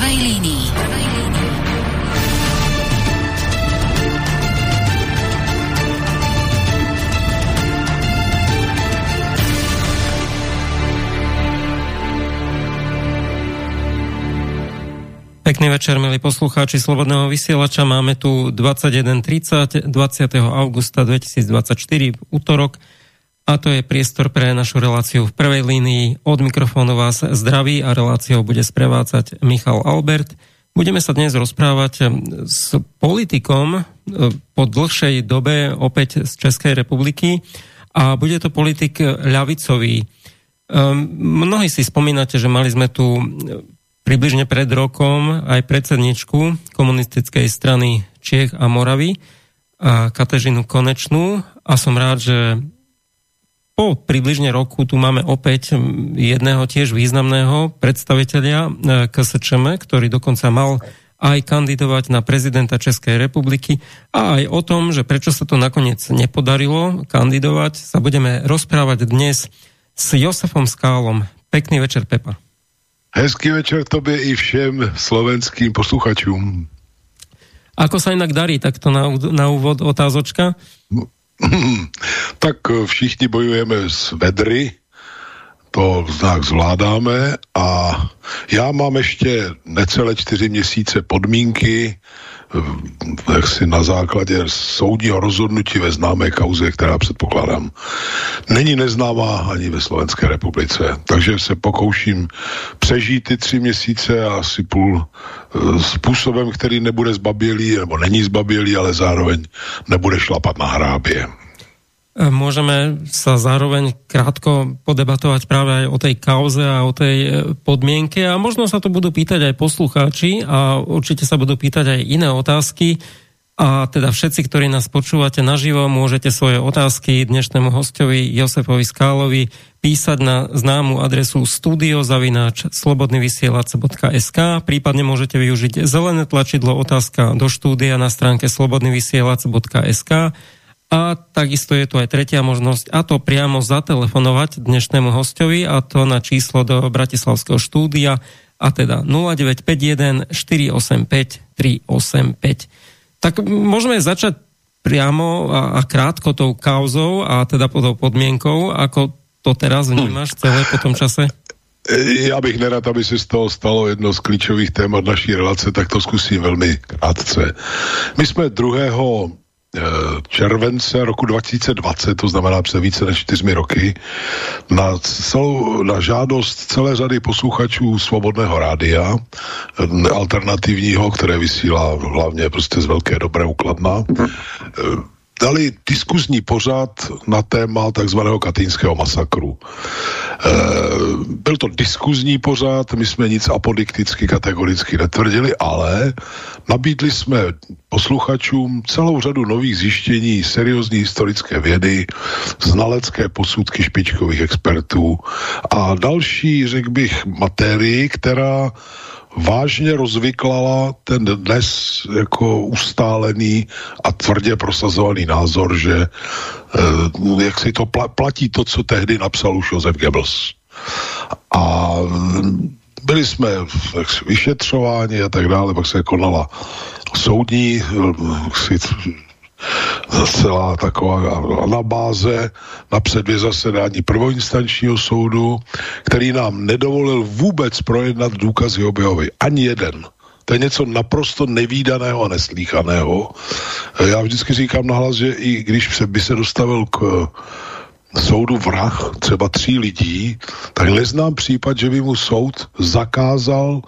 prvej línii. Pekný večer, milí poslucháči Slobodného vysielača. Máme tu 21.30 20. augusta 2024 útorok a to je priestor pre našu reláciu v prvej línii. Od mikrofónu vás zdraví a reláciou bude sprevádzať Michal Albert. Budeme sa dnes rozprávať s politikom e, po dlhšej dobe opäť z Českej republiky a bude to politik ľavicový. Um, mnohí si spomínate, že mali sme tu približne pred rokom aj predsedničku komunistickej strany Čiech a Moravy, a Katežinu Konečnú a som rád, že po približne roku tu máme opäť jedného tiež významného predstaviteľa e, KSČM, ktorý dokonca mal aj kandidovať na prezidenta Českej republiky a aj o tom, že prečo sa to nakoniec nepodarilo kandidovať, sa budeme rozprávať dnes s Josefom Skálom. Pekný večer, Pepa. Hezký večer tobě i všem slovenským posluchačům. Ako sa inak darí takto na, na úvod otázočka? Tak všichni bojujeme s vedry, to znak zvládáme a já mám ještě necelé čtyři měsíce podmínky, Eh, jak si na základě soudního rozhodnutí ve známé kauze, která předpokládám, není neznámá ani ve Slovenské republice. Takže se pokouším přežít ty tři měsíce a asi půl eh, způsobem, který nebude zbabělý, nebo není zbabělý, ale zároveň nebude šlapat na hrábě. Môžeme sa zároveň krátko podebatovať práve aj o tej kauze a o tej e, podmienke. A možno sa to budú pýtať aj poslucháči a určite sa budú pýtať aj iné otázky. A teda všetci, ktorí nás počúvate naživo, môžete svoje otázky dnešnému hostovi Josefovi Skálovi písať na známu adresu studiozavináč slobodnyvysielac.sk prípadne môžete využiť zelené tlačidlo otázka do štúdia na stránke slobodnyvysielac.sk a takisto je tu aj tretia možnosť, a to priamo zatelefonovať dnešnému hostovi, a to na číslo do Bratislavského štúdia, a teda 0951 485 385. Tak môžeme začať priamo a, a krátko tou kauzou a teda pod podmienkou, ako to teraz vnímaš celé po tom čase? Já bych nerad, aby se z toho stalo jedno z klíčových témat naší relace, tak to zkusím velmi krátce. My jsme 2. Eh, července roku 2020, to znamená před více než čtyřmi roky, na, celou, na žádost celé řady posluchačů Svobodného rádia, eh, alternativního, které vysílá hlavně prostě z Velké Dobré ukladna, eh, dali diskuzní pořad na téma takzvaného katýnského masakru. E, byl to diskuzní pořad, my jsme nic apodikticky, kategoricky netvrdili, ale nabídli jsme posluchačům celou řadu nových zjištění, seriózní historické vědy, znalecké posudky špičkových expertů a další, řekl bych, materii, která vážně rozvyklala ten dnes jako ustálený a tvrdě prosazovaný názor, že eh, jak si to platí to, co tehdy napsal už Josef Goebbels. A byli jsme vyšetřováni a tak dále, pak se konala soudní si, celá taková anabáze na předvě zasedání prvoinstančního soudu, který nám nedovolil vůbec projednat důkazy objehovy. Ani jeden. To je něco naprosto nevýdaného a neslíchaného. Já vždycky říkám nahlas, že i když by se dostavil k soudu vrah třeba tří lidí, tak neznám případ, že by mu soud zakázal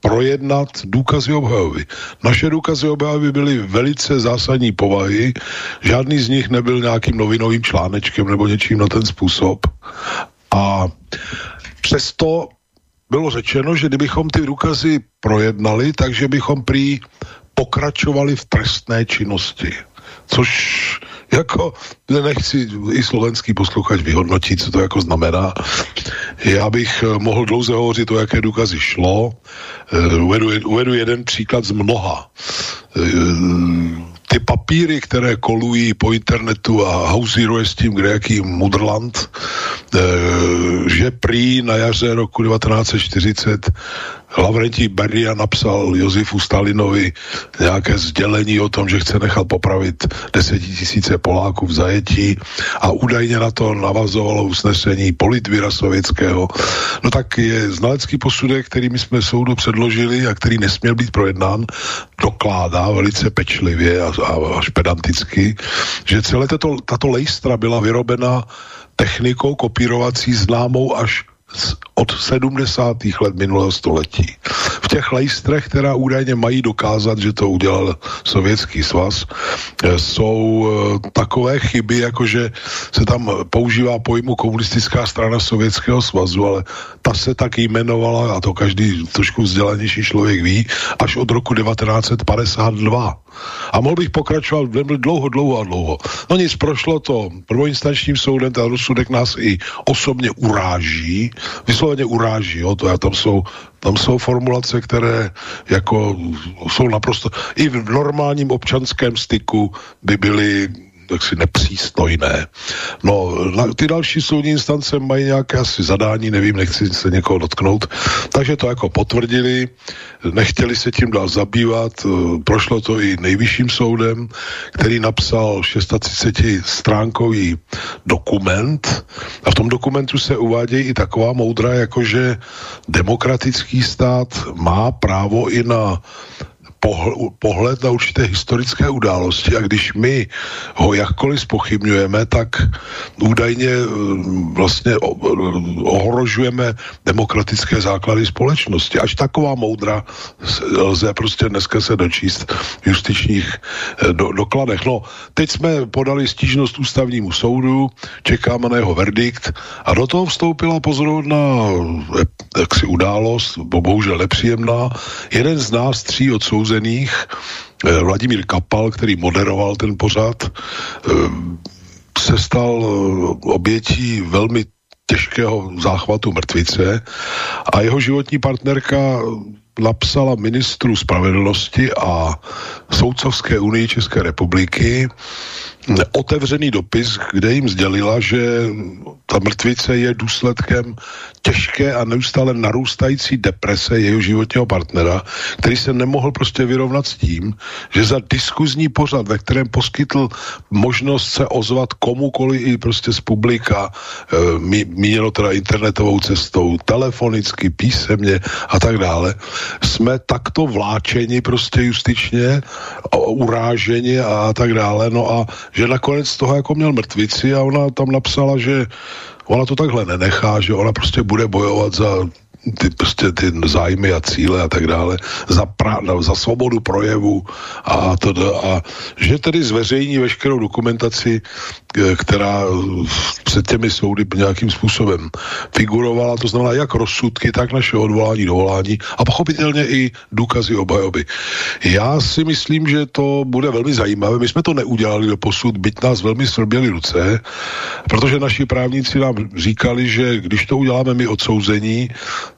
projednat důkazy obhajoby. Naše důkazy obhajoby byly velice zásadní povahy, žádný z nich nebyl nějakým novinovým článečkem nebo něčím na ten způsob. A přesto bylo řečeno, že kdybychom ty důkazy projednali, takže bychom prý pokračovali v trestné činnosti. Což jako nechci i slovenský posluchač vyhodnotit, co to jako znamená. Já bych eh, mohl dlouze hovořit o jaké důkazy šlo. Eh, uvedu, uvedu jeden příklad z mnoha. Eh, ty papíry, které kolují po internetu a hauzíruje s tím kdejaký Mudrland, že prý na jaře roku 1940 Lavrentí Beria napsal Josefu Stalinovi nějaké sdělení o tom, že chce nechat popravit desetitisíce Poláků v zajetí a údajně na to navazovalo usnesení politvíra sovětského. No tak je znalecký posudek, který my jsme soudu předložili a který nesměl být projednán, dokládá velice pečlivě a, a až pedanticky, že celé tato, tato lejstra byla vyrobena technikou kopírovací známou až od 70. let minulého století. V těch lejstrech, která údajně mají dokázat, že to udělal Sovětský svaz, eh, jsou eh, takové chyby, jako že se tam používá pojmu komunistická strana Sovětského svazu, ale ta se tak jmenovala, a to každý trošku vzdělanější člověk ví, až od roku 1952. A mohl bych pokračovat dlouho, dlouho a dlouho. No nic, prošlo to prvoinstančním soudem, ten rozsudek nás i osobně uráží, vysloveně uráží, jo, to já tam jsou tam jsou formulace, které jako jsou naprosto, i v normálním občanském styku by byly jaksi nepřístojné. No, ty další soudní instance mají nějaké asi zadání, nevím, nechci se někoho dotknout, takže to jako potvrdili, nechtěli se tím dál zabývat, eh, prošlo to i nejvyšším soudem, který napsal 630 stránkový dokument a v tom dokumentu se uvádějí i taková moudra, jakože demokratický stát má právo i na pohled na určité historické události a když my ho jakkoliv spochybňujeme, tak údajně eh, vlastně ohrožujeme demokratické základy společnosti. Až taková moudra lze prostě dneska se dočíst v justičních eh, do, dokladech. No, teď jsme podali stížnost ústavnímu soudu, čekáme na jeho verdikt a do toho vstoupila pozorovná eh, jaksi událost, bohužel nepříjemná. Jeden z nás tří odsouzených odsouzených, eh, Vladimír Kapal, který moderoval ten pořad, eh, se stal eh, obětí velmi těžkého záchvatu mrtvice a jeho životní partnerka napsala ministru spravedlnosti a Soudcovské unii České republiky otevřený dopis, kde jim sdělila, že ta mrtvice je důsledkem těžké a neustále narůstající deprese jeho životního partnera, který se nemohl prostě vyrovnat s tím, že za diskuzní pořad, ve kterém poskytl možnost se ozvat komukoli i prostě z publika, e, míněno teda internetovou cestou, telefonicky, písemně a tak dále, jsme takto vláčeni prostě justičně, uráženi a tak dále, no a že nakonec toho jako měl mrtvici a ona tam napsala, že ona to takhle nenechá, že ona prostě bude bojovat za ty, prostě ty zájmy a cíle a tak dále, za, pra, no, za svobodu projevu a to, a že tedy zveřejní veškerou dokumentaci, která před těmi soudy nějakým způsobem figurovala, to znamená jak rozsudky, tak naše odvolání, dovolání a pochopitelně i důkazy obhajoby. Já si myslím, že to bude velmi zajímavé. My jsme to neudělali do posud, byť nás velmi svrběli ruce, protože naši právníci nám říkali, že když to uděláme my odsouzení,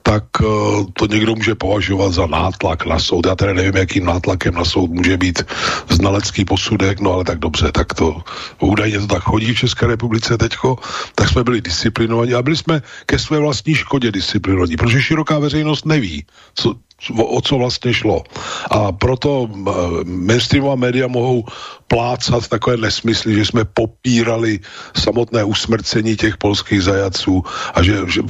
tak uh, to někdo může považovat za nátlak na soud. Já teda nevím, jakým nátlakem na soud může být znalecký posudek, no ale tak dobře, tak to údajně to tak chodí v České republice teďko, tak jsme byli disciplinovaní a byli jsme ke své vlastní škodě disciplinovaní, protože široká veřejnost neví, co, o co vlastně šlo. A proto eh, mainstreamová média mohou plácat takové nesmysly, že jsme popírali samotné usmrcení těch polských zajaců a že, že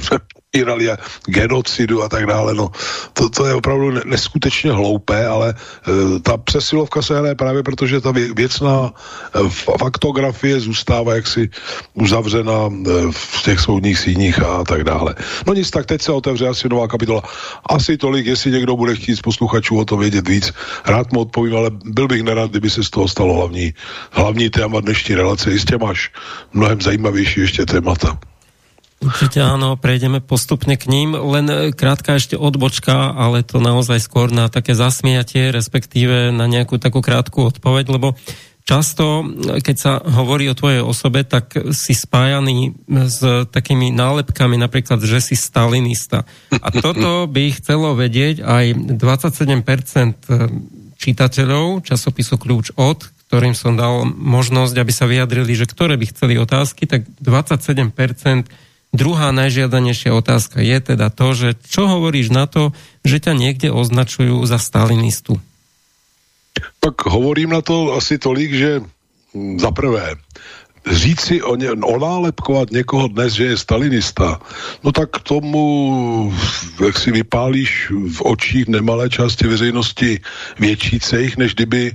popírali genocidu a tak dále. No, to, to je opravdu neskutečně hloupé, ale e, ta přesilovka se hraje právě protože ta vě, věcná e, faktografie zůstává jaksi uzavřena e, v těch soudních síních a tak dále. No nic, tak teď se otevře asi nová kapitola. Asi tolik, jestli někdo bude chtít z posluchačů o to vědět víc, rád mu odpovím, ale byl bych nerad, kdyby se z toho stalo hlavní, hlavní téma dnešní relace. Jistě máš mnohem zajímavější ještě témata. Určite áno, prejdeme postupne k ním. Len e, krátka ešte odbočka, ale to naozaj skôr na také zasmiatie, respektíve na nejakú takú krátku odpoveď, lebo často, e, keď sa hovorí o tvojej osobe, tak si spájaný s takými nálepkami, napríklad, že si stalinista. A toto by chcelo vedieť aj 27% e, čitateľov časopisu Kľúč od, ktorým som dal možnosť, aby sa vyjadrili, že ktoré by chceli otázky, tak 27% druhá najžiadanejšia otázka je teda to, že čo hovoríš na to, že ťa niekde označujú za stalinistu? Tak hovorím na to asi tolik, že hm, za prvé, říci o ně, onálepkovat někoho dnes, že je stalinista, no tak tomu, jak si vypálíš v očích nemalé části veřejnosti větší cejch, než kdyby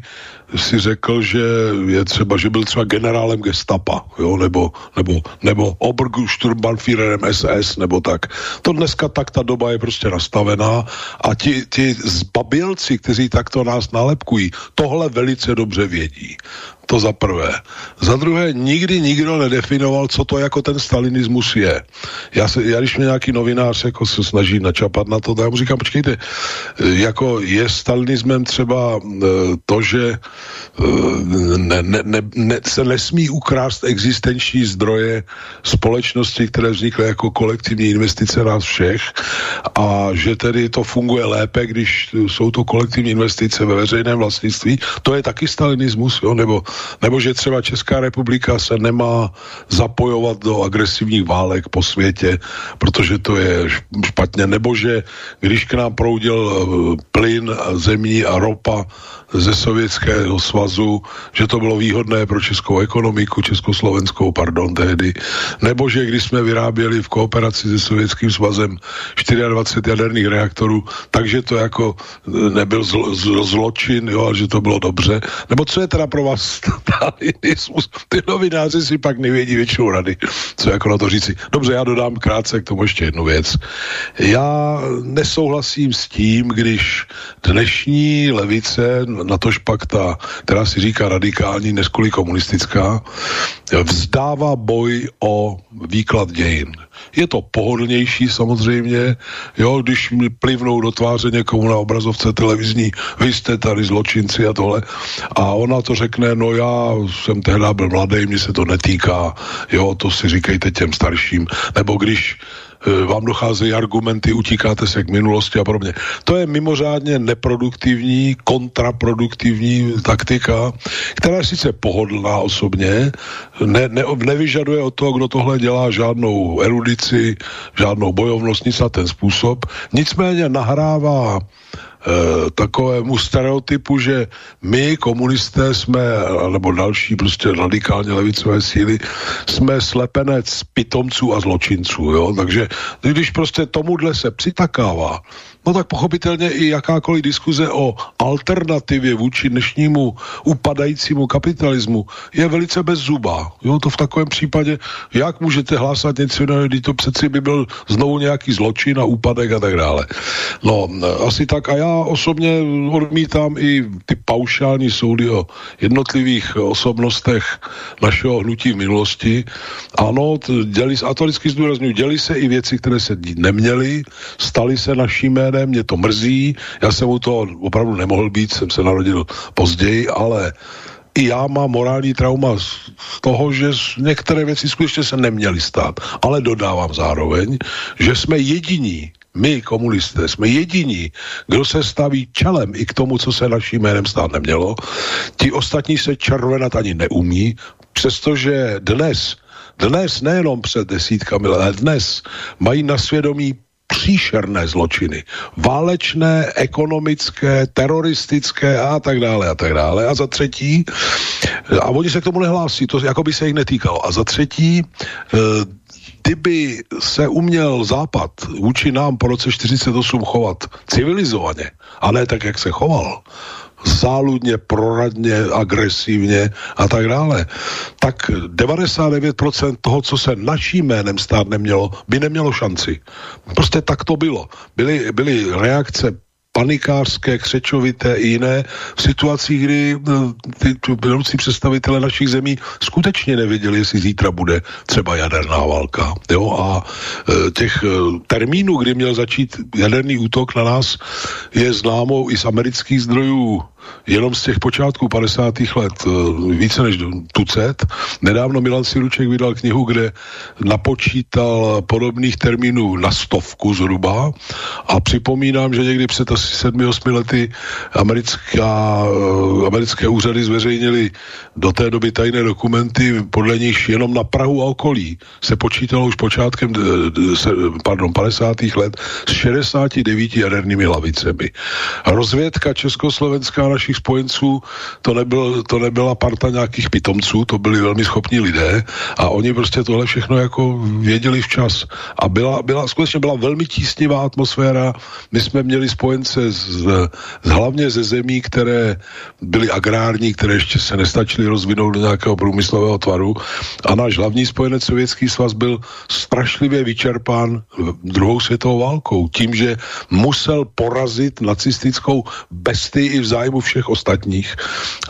si řekl, že je třeba, že byl třeba generálem gestapa, jo, nebo, nebo, nebo Obersturmbannführerem SS, nebo tak. To dneska tak ta doba je prostě nastavená a ti, ti zbabilci, kteří takto nás nalepkují, tohle velice dobře vědí. To za prvé. Za druhé, nikdy nikdo nedefinoval, co to jako ten stalinismus je. Já, se, já když mě nějaký novinář jako se snaží načapat na to, tak já mu říkám, počkejte, jako je stalinismem třeba e, to, že e, ne, ne, ne, ne, se nesmí ukrást existenční zdroje společnosti, které vznikly jako kolektivní investice nás všech a že tedy to funguje lépe, když jsou to kolektivní investice ve veřejném vlastnictví. To je taky stalinismus, jo? nebo nebo že třeba Česká republika se nemá zapojovat do agresivních válek po světě, protože to je špatně, nebo že když k nám proudil eh, plyn, zemní a ropa ze Sovětského svazu, že to bylo výhodné pro českou ekonomiku, československou, pardon, tehdy, nebo že když jsme vyráběli v kooperaci se Sovětským svazem 24 jaderných reaktorů, takže to jako eh, nebyl zl, zl, zločin, jo, ale že to bylo dobře. Nebo co je teda pro vás stalinismus? Ty novináři si pak nevědí většinou rady, co jako na to říci. Dobře, já dodám krátce k tomu ještě jednu věc. Já nesouhlasím s tím, když dnešní levice na tož pak ta, která si říká radikální, neskoli komunistická, vzdává boj o výklad dějin. Je to pohodlnější samozřejmě, jo, když mi plivnou do tváře někomu na obrazovce televizní, vy jste tady zločinci a tohle. A ona to řekne, no já jsem tehdy byl mladý, mě se to netýká, jo, to si říkejte těm starším. Nebo když Eh, vám docházejí argumenty, utíkáte se k minulosti a podobně. To je mimořádně neproduktivní, kontraproduktivní taktika, která je sice pohodlná osobně, ne, ne, nevyžaduje od toho, kdo tohle dělá, žádnou erudici, žádnou bojovnost, nic na ten způsob. Nicméně nahrává takovému stereotypu, že my, komunisté, jsme, nebo další prostě radikálně levicové síly, jsme slepenec pitomců a zločinců, jo? Takže když prostě tomuhle se přitakává, no tak pochopitelně i jakákoliv diskuze o alternativě vůči dnešnímu upadajícímu kapitalismu je velice bezzubá. Jo, to v takovém případě, jak můžete hlásat něco jiného, když to přeci by byl znovu nějaký zločin a úpadek a tak dále. No, asi tak a já osobně odmítám i ty paušální soudy o jednotlivých osobnostech našeho hnutí v minulosti. Ano, děli, a to vždycky zdůraznuju, děli se i věci, které se dít neměly, staly se naším jménem, mě to mrzí, já jsem u toho opravdu nemohl být, jsem se narodil později, ale i já mám morální trauma z toho, že některé věci skutečně se neměly stát. Ale dodávám zároveň, že jsme jediní, my komunisté, jsme jediní, kdo se staví čelem i k tomu, co se naším jménem stát nemělo. Ti ostatní se červenat ani neumí, přestože dnes dnes, nejenom před desítkami ale dnes mají na svědomí příšerné zločiny. Válečné, ekonomické, teroristické a tak dále a tak dále. A za třetí, a oni se k tomu nehlásí, to jako by se jich netýkalo. A za třetí, eh, kdyby se uměl Západ vůči nám po roce 48 chovat civilizovaně, a ne tak, jak se choval, záludně, proradně, agresivně a tak dále, tak 99% toho, co se naším jménem stát nemělo, by nemělo šanci. Prostě tak to bylo. Byly, byly reakce panikářské, křečovité i jiné v situacích, kdy eh, ty vedoucí představitele našich zemí skutečně nevěděli, jestli zítra bude třeba jaderná válka. Jo? A eh, těch eh, termínů, kdy měl začít jaderný útok na nás, je známo i z amerických zdrojů jenom z těch počátků 50. let eh, více než tucet. Nedávno Milan Siruček vydal knihu, kde napočítal podobných termínů na stovku zhruba a připomínám, že někdy před asi 7-8 lety americká, eh, americké úřady zveřejnili do té doby tajné dokumenty, podle nich jenom na Prahu a okolí se počítalo už počátkem pardon, 50. let s 69 jadernými hlavicemi. Rozvědka československá našich spojenců, to, nebyl, to nebyla parta nějakých pitomců, to byli velmi schopní lidé a oni prostě tohle všechno jako věděli včas. A byla, byla skutečně byla velmi tísnivá atmosféra. My jsme měli spojence z, z, hlavně ze zemí, které byly agrární, které ještě se nestačily rozvinout do nějakého průmyslového tvaru. A náš hlavní spojenec Sovětský svaz byl strašlivě vyčerpán druhou světovou válkou. Tím, že musel porazit nacistickou bestii i v zájmu všech ostatních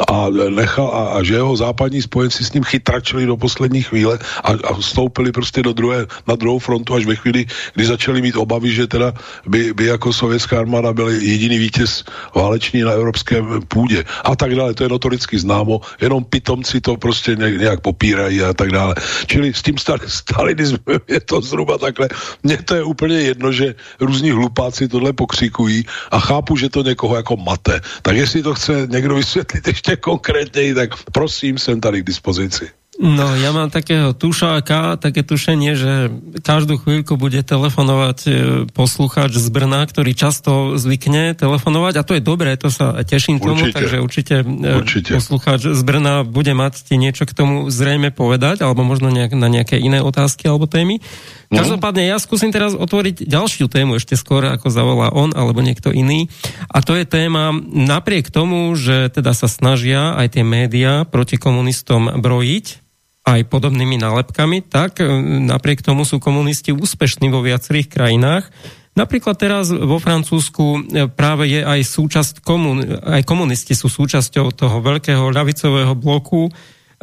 a, nechal, a, a že jeho západní spojenci s ním chytračili do poslední chvíle a, a vstoupili prostě do druhé, na druhou frontu až ve chvíli, kdy začali mít obavy, že teda by, by jako sovětská armáda byl jediný vítěz váleční na evropském půdě a tak dále. To je notoricky známo, jenom pitomci to prostě nějak popírají a tak dále. Čili s tím stalinismem je to zhruba takhle. Mně to je úplně jedno, že různí hlupáci tohle pokřikují a chápu, že to někoho jako mate. Tak jestli to chce někdo vysvětlit ještě konkrétněji, tak prosím, jsem tady k dispozici. No, ja mám takého tušáka, také tušenie, že každú chvíľku bude telefonovať e, poslucháč z Brna, ktorý často zvykne telefonovať a to je dobré, to sa teším určite. tomu, takže určite, e, určite poslucháč z Brna bude mať ti niečo k tomu zrejme povedať, alebo možno nejak, na nejaké iné otázky alebo témy. No. Každopádne ja skúsim teraz otvoriť ďalšiu tému ešte skôr, ako zavolá on alebo niekto iný. A to je téma, napriek tomu, že teda sa snažia aj tie médiá proti komunistom brojiť, aj podobnými nálepkami, tak e, napriek tomu sú komunisti úspešní vo viacerých krajinách. Napríklad teraz vo Francúzsku e, práve je aj súčasť komun, aj komunisti sú súčasťou toho veľkého ľavicového bloku,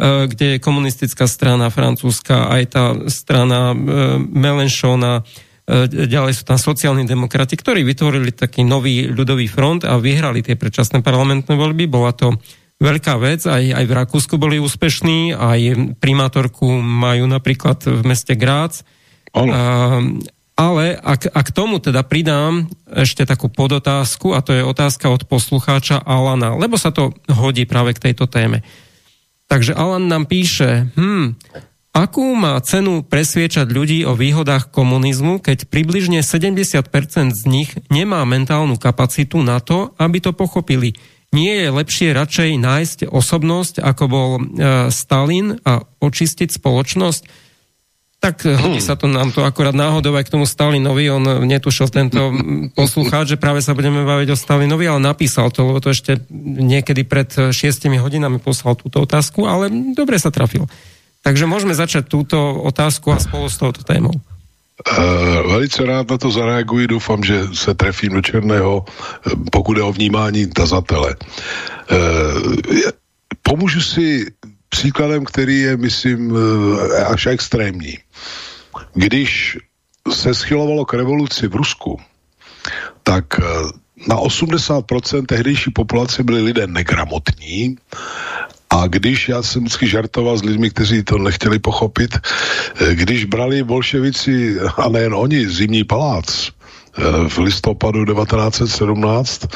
Eh, kde je komunistická strana francúzska, aj tá strana Melenchona, ďalej sú tam sociálni demokrati, ktorí vytvorili taký nový ľudový front a vyhrali tie predčasné parlamentné voľby. Bola to veľká vec, aj, aj v Rakúsku boli úspešní, aj primátorku majú napríklad v meste Grác. ale ak, ak tomu teda pridám ešte takú podotázku, a to je otázka od poslucháča Alana, lebo sa to hodí práve k tejto téme. Takže Alan nám píše, hm, akú má cenu presviečať ľudí o výhodách komunizmu, keď približne 70% z nich nemá mentálnu kapacitu na to, aby to pochopili. Nie je lepšie radšej nájsť osobnosť, ako bol e, Stalin a očistiť spoločnosť? Tak hodí hmm. sa to nám to akorát náhodou aj k tomu Stalinovi, on netušil tento poslucháč, že práve sa budeme baviť o Stalinovi, ale napísal to, lebo to ešte niekedy pred šiestimi hodinami poslal túto otázku, ale dobre sa trafil. Takže môžeme začať túto otázku a spolu s touto témou. Uh, velice rád na to zareaguji, doufám, že se trefím do černého, pokud je o vnímání tazatele. Uh, pomůžu si příkladem, který je, myslím, eh, až extrémní. Když se schylovalo k revoluci v Rusku, tak eh, na 80% tehdejší populace byli lidé negramotní a když, já jsem vždycky žartoval s lidmi, kteří to nechtěli pochopit, eh, když brali bolševici, a nejen oni, zimní palác, Eh, v listopadu 1917,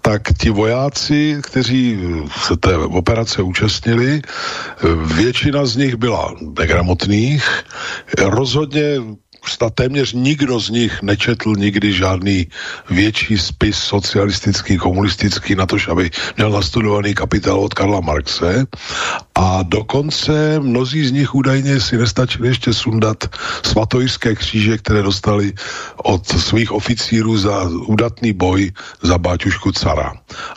tak ti vojáci, kteří se té operace účastnili, eh, většina z nich byla negramotných, rozhodně snad téměř nikdo z nich nečetl nikdy žádný větší spis socialistický, komunistický, na to, aby měl nastudovaný kapitál od Karla Marxe. A dokonce mnozí z nich údajně si nestačili ještě sundat svatojské kříže, které dostali od svých oficírů za údatný boj za báťušku cara.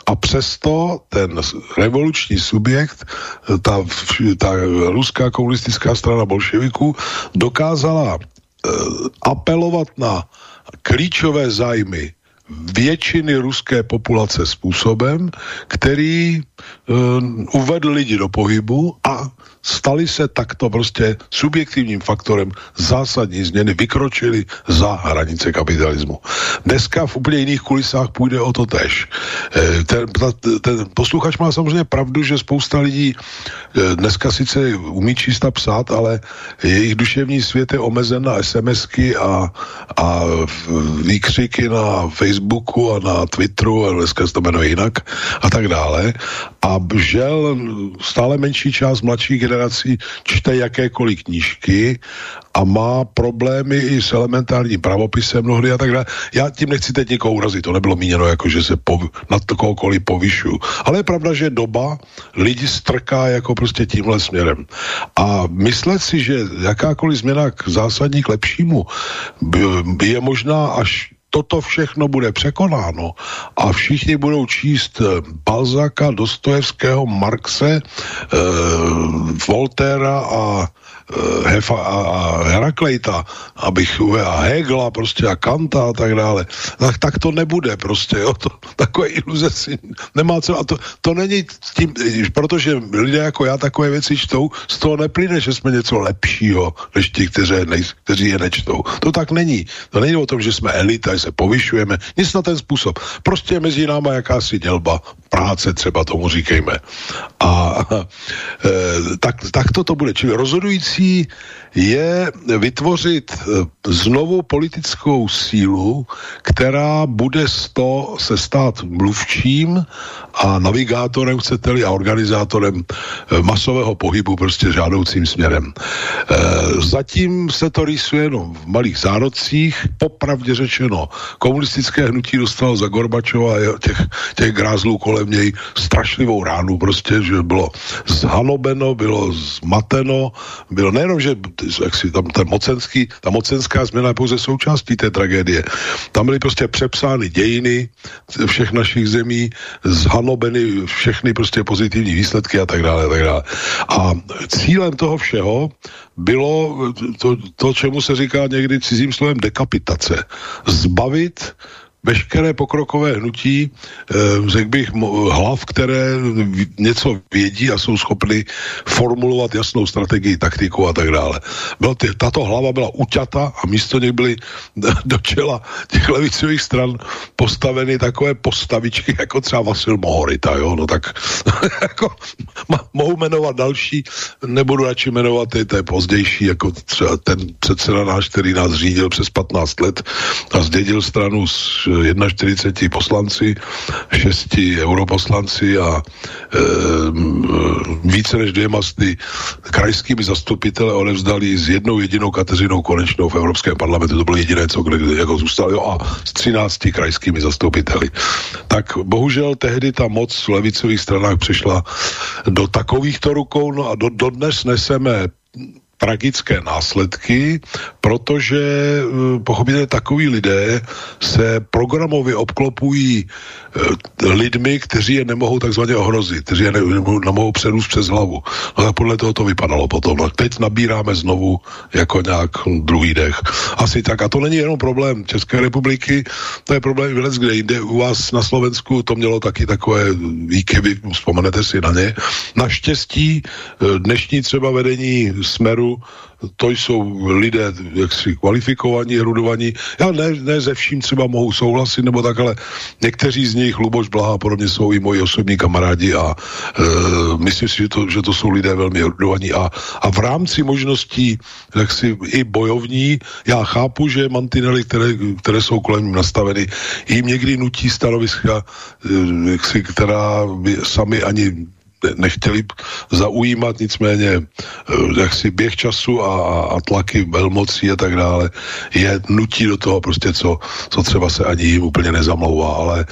A přesto ten revoluční subjekt, ta, ta ruská komunistická strana bolševiků, dokázala apelovat na klíčové zájmy většiny ruské populace způsobem, který uh, uvedl lidi do pohybu a stali se takto prostě subjektivním faktorem zásadní změny, vykročili za hranice kapitalismu. Dneska v úplně jiných kulisách půjde o to tež. E, ten, ten posluchač má samozřejmě pravdu, že spousta lidí e, dneska sice umí číst a psát, ale jejich duševní svět je omezen na SMSky a, a výkřiky na Facebooku a na Twitteru, a dneska se to jmenuje jinak a tak dále. A žel stále menší část mladší generací čte jakékoliv knížky a má problémy i s elementárním pravopisem mnohdy a tak dále. Já tím nechci teď někoho urazit, to nebylo míněno jako, že se na to kohokoliv povyšu. Ale je pravda, že doba lidi strká jako prostě tímhle směrem. A myslet si, že jakákoliv změna k zásadní k lepšímu je možná až toto všechno bude překonáno a všichni budou číst eh, Balzaka, Dostojevského, Marxe, eh, Voltera a Hefa a, a Heraklejta, abych a Hegla prostě a Kanta a tak dále, tak, tak to nebude prostě, jo, to, takové iluze si nemá co, a to, to není tím, protože lidé jako já takové věci čtou, z toho neplyne, že jsme něco lepšího, než ti, kteří, nej, kteří je nečtou. To tak není. To není o tom, že jsme elita, že se povyšujeme, nic na ten způsob. Prostě mezi náma jakási dělba, práce třeba tomu říkejme. A e, tak, tak to to bude. Čili rozhodující věcí je vytvořit eh, znovu politickou sílu, která bude z to se stát mluvčím a navigátorem, chcete-li, a organizátorem eh, masového pohybu prostě žádoucím směrem. E, zatím se to rýsuje jenom v malých zárodcích, popravdě řečeno, komunistické hnutí dostalo za Gorbačova a těch, těch grázlů kolem něj strašlivou ránu prostě, že bylo zhanobeno, bylo zmateno, bylo nejenom, že jak si tam ten mocenský, ta mocenská změna je pouze součástí té tragédie. Tam byly prostě přepsány dějiny všech našich zemí, zhanobeny všechny prostě pozitivní výsledky a tak dále. A, tak dále. a cílem toho všeho bylo to, to, čemu se říká někdy cizím slovem dekapitace. Zbavit veškeré pokrokové hnutí, eh, řekl bych, hlav, které něco vědí a jsou schopny formulovat jasnou strategii, taktiku a tak dále. Byl ty, tato hlava byla uťata a místo něj byly do čela těch levicových stran postaveny takové postavičky, jako třeba Vasil Mohorita, jo, no tak jako, mohu jmenovat další, nebudu radši jmenovat ty, to je pozdější, jako třeba ten předseda náš, který nás řídil přes 15 let a zdědil stranu s 41 poslanci, 6 europoslanci a e, více než dvěma sty krajskými zastupitele odevzdali s jednou jedinou Kateřinou Konečnou v Evropském parlamentu. To bylo jediné, co kde, jako zůstalo. Jo, a s 13 krajskými zastupiteli. Tak bohužel tehdy ta moc v levicových stranách přešla do takovýchto rukou, no a do, dodnes neseme tragické následky, protože eh, pochopitelně takoví lidé se programově obklopují eh, lidmi, kteří je nemohou takzvaně ohrozit, kteří je nemohou, přerůst přes hlavu. No tak podle toho to vypadalo potom. No, teď nabíráme znovu jako nějak druhý dech. Asi tak. A to není jenom problém České republiky, to je problém i kde jinde. U vás na Slovensku to mělo taky takové výkyvy, vzpomenete si na ně. Naštěstí eh, dnešní třeba vedení Smeru Smeru, to jsou lidé jaksi kvalifikovaní, erudovaní. Já ne, ne ze vším třeba mohu souhlasit, nebo tak, ale někteří z nich, Luboš Blaha mě jsou i moji osobní kamarádi a e, myslím si, že to, že to jsou lidé velmi erudovaní a, a v rámci možností jaksi i bojovní, já chápu, že mantinely, které, které jsou kolem nastaveny, jim někdy nutí stanoviska, e, jaksi, která by sami ani nechtěli zaujímat, nicméně eh, jaksi běh času a, a tlaky velmocí a tak dále je nutí do toho prostě, co, co třeba se ani jim úplně nezamlouvá, ale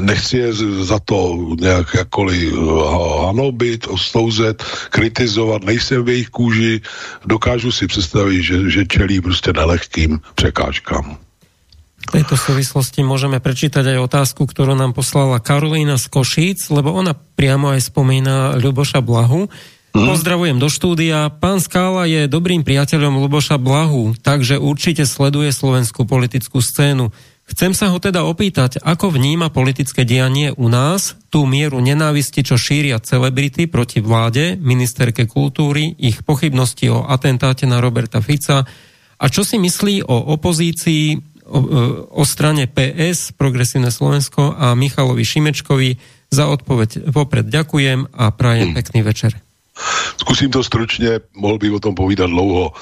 nechci je za to nějak jakkoliv eh, hanobit, ostouzet, kritizovat, nejsem v jejich kůži, dokážu si představit, že, že čelí prostě nelehkým překážkám. V tejto súvislosti môžeme prečítať aj otázku, ktorú nám poslala Karolína z Košíc, lebo ona priamo aj spomína Ľuboša Blahu. Mm. Pozdravujem do štúdia. Pán Skála je dobrým priateľom Luboša Blahu, takže určite sleduje slovenskú politickú scénu. Chcem sa ho teda opýtať, ako vníma politické dianie u nás, tú mieru nenávisti, čo šíria celebrity proti vláde, ministerke kultúry, ich pochybnosti o atentáte na Roberta Fica a čo si myslí o opozícii, o, o strane PS, Progresívne Slovensko a Michalovi Šimečkovi. Za odpoveď vopred ďakujem a prajem hmm. pekný večer. Zkusím to stručně, mohl bych o tom povídat dlouho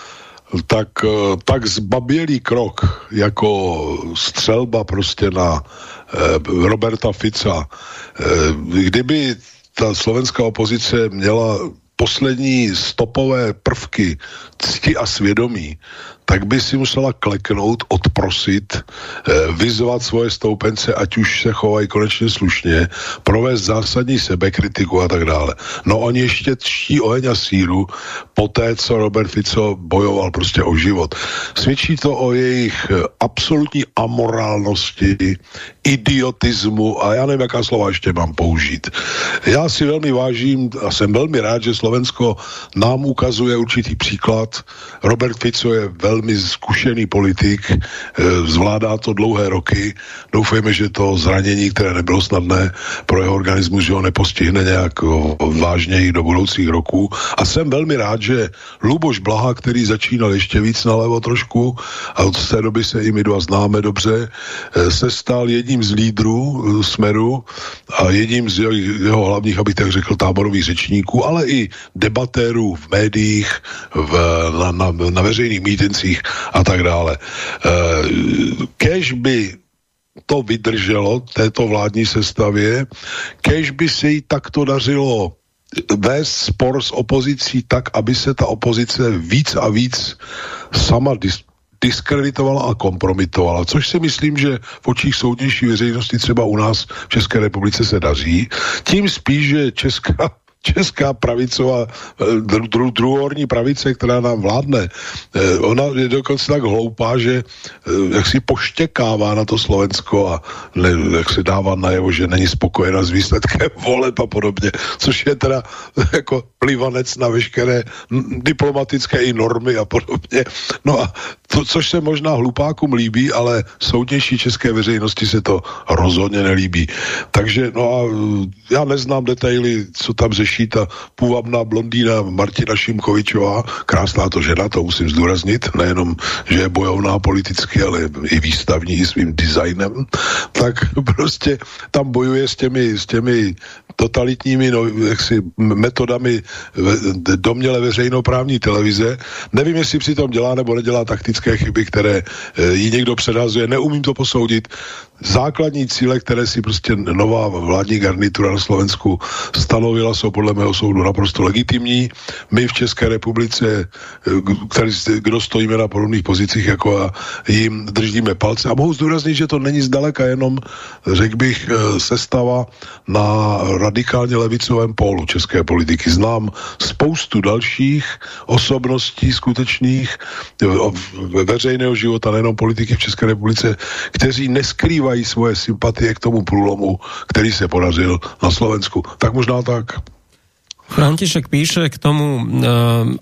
tak, eh, tak zbabělý krok jako střelba prostě na eh, Roberta Fica. Eh, kdyby ta slovenská opozice měla poslední stopové prvky cti a svědomí, tak by si musela kleknout, odprosit, eh, vyzvat svoje stoupence, ať už se chovají konečně slušně, provést zásadní sebekritiku a tak dále. No oni ještě tští oheň a síru po té, co Robert Fico bojoval prostě o život. Svědčí to o jejich eh, absolutní amorálnosti, idiotismu a já nevím, jaká slova ještě mám použít. Já si velmi vážím a jsem velmi rád, že Slovensko nám ukazuje určitý příklad. Robert Fico je velmi zkušený politik, eh, zvládá to dlouhé roky. Doufejme, že to zranění, které nebylo snadné pro jeho organismus, že ho nepostihne nějak vážněji do budoucích roků. A jsem velmi rád, že Luboš Blaha, který začínal ještě víc nalevo trošku, a od té doby se i my dva známe dobře, eh, se stal jedním z lídrů eh, Smeru a jedním z jeho, jeho hlavních, abych tak řekl, táborových řečníků, ale i debatérů v médiích, v, na, na, na veřejných mítincích a tak dále. Eh, kež by to vydrželo této vládní sestavě, kež by se jí takto dařilo vést spor s opozicí tak, aby se ta opozice víc a víc sama dis- diskreditovala a kompromitovala, což si myslím, že v očích soudnější veřejnosti třeba u nás v České republice se daří. Tím spíš, že Česká česká pravicová, eh, dru, druhorní pravice, která nám vládne, eh, ona je dokonce tak hloupá, že eh, jak si poštěkává na to Slovensko a ne, jak si dává najevo, že není spokojená s výsledkem voleb a podobně, což je teda jako plivanec na veškeré diplomatické i normy a podobně. No a to, což se možná hlupákům líbí, ale soudnější české veřejnosti se to rozhodně nelíbí. Takže no a já neznám detaily, co tam řeší řeší ta půvabná blondýna Martina Šimkovičová, krásná to žena, to musím zdůraznit, nejenom, že je bojovná politicky, ale i výstavní, i svým designem, tak prostě tam bojuje s těmi, s těmi totalitními no, jaksi, metodami domněle veřejnoprávní televize. Nevím, jestli přitom dělá nebo nedělá taktické chyby, které e, jí někdo předhazuje. Neumím to posoudit. Základní cíle, které si prostě nová vládní garnitura na Slovensku stanovila, jsou podle mého soudu naprosto legitimní. My v České republice, který, kdo stojíme na podobných pozicích jako a jim držíme palce. A mohu zdůraznit, že to není zdaleka jenom, řekl bych, sestava na radikálně levicovém pólu české politiky. Znám spoustu dalších osobností skutečných veřejného života, nejenom politiky v České republice, kteří neskrývají svoje sympatie k tomu průlomu, který se podařil na Slovensku. Tak možná tak. František píše k tomu e,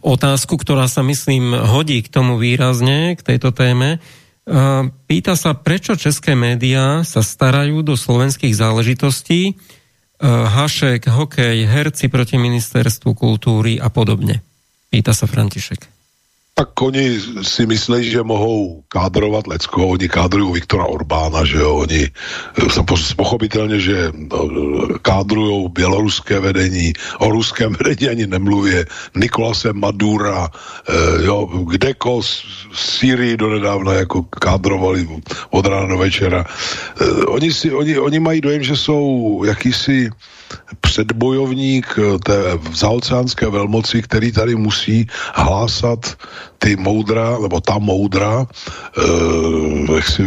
otázku, ktorá sa myslím hodí k tomu výrazne, k tejto téme. E, pýta sa, prečo české médiá sa starajú do slovenských záležitostí, Eh, Hašek, hokej, herci proti ministerstvu kultúry a podobne? Pýta sa František. Tak oni si myslí, že mohou kádrovat Lecko, oni kádrují Viktora Orbána, že jo, oni eh, pochopitelně, že no, kádrují běloruské vedení, o ruském vedení ani nemluvě, Nikolase Madura, eh, jo, kdeko z Syrii donedávna jako kádrovali od rána do večera. Eh, oni, si, oni, oni mají dojem, že jsou jakýsi předbojovník té zaoceánské velmoci, který tady musí hlásat ty moudra, nebo ta moudra, eh, jak si,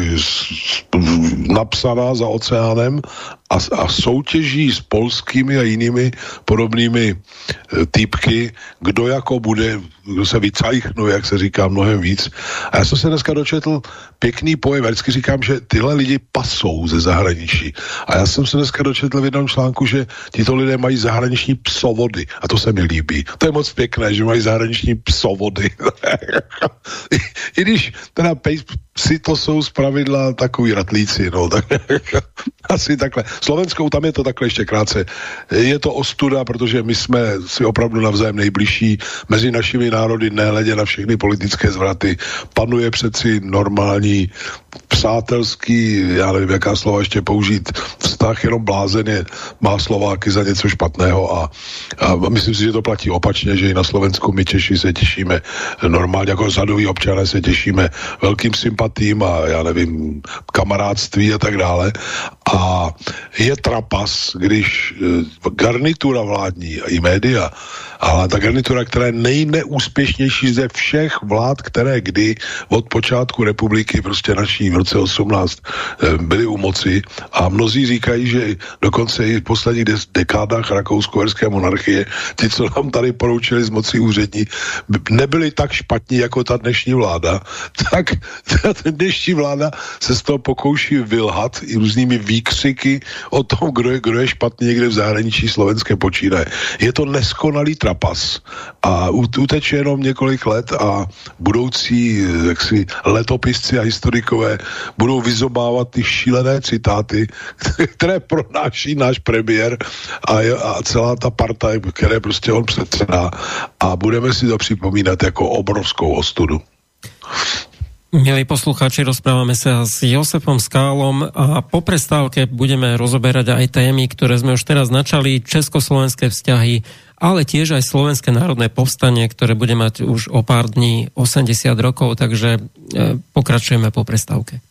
napsaná za oceánem a, a soutěží s polskými a jinými podobnými e, typky, kdo jako bude, kdo se vycajchnu, jak se říká mnohem víc. A já jsem se dneska dočetl pěkný pojem, já vždycky říkám, že tyhle lidi pasou ze zahraničí. A já jsem se dneska dočetl v jednom článku, že tito lidé mají zahraniční psovody a to se mi líbí. To je moc pěkné, že mají zahraniční psovody. I, I když teda si to jsou pravidla takový ratlíci, no, tak asi takhle. Slovenskou tam je to takhle ještě krátce. Je to ostuda, protože my jsme si opravdu navzájem nejbližší mezi našimi národy, nehledě na všechny politické zvraty. Panuje přeci normální přátelský, já nevím, jaká slova ještě použít, vztah jenom blázen je, má Slováky za něco špatného a, a myslím si, že to platí opačně, že i na Slovensku my Češi se těšíme normálně, jako zadoví občané se těšíme velkým sympatím a já nevím, kamarádství a tak dále. A je trapas, když eh, garnitura vládní a i média ale ta garnitura, která je nejneúspěšnější ze všech vlád, které kdy od počátku republiky prostě naší v roce 18 eh, byly u moci a mnozí říkají, že dokonce i v posledních dekádách rakousko-herské monarchie, ti, co nám tady poroučili z moci úřední, nebyli tak špatní jako ta dnešní vláda, tak ta dnešní vláda se z toho pokouší vylhat i různými výkřiky o tom, kdo je, kdo je špatný někde v zahraničí slovenské počínaje. Je to neskonalý trapas a uteče jenom několik let a budoucí jaksi, letopisci a historikové budou vyzobávat ty šílené citáty, které pronáší náš premiér a, a celá ta parta, které prostě on předsedá a budeme si to připomínat jako obrovskou ostudu. Milí poslucháči, rozprávame sa s Josefom Skálom a po prestávke budeme rozoberať aj témy, ktoré sme už teraz načali, československé vzťahy, ale tiež aj Slovenské národné povstanie, ktoré bude mať už o pár dní 80 rokov, takže e, pokračujeme po prestávke.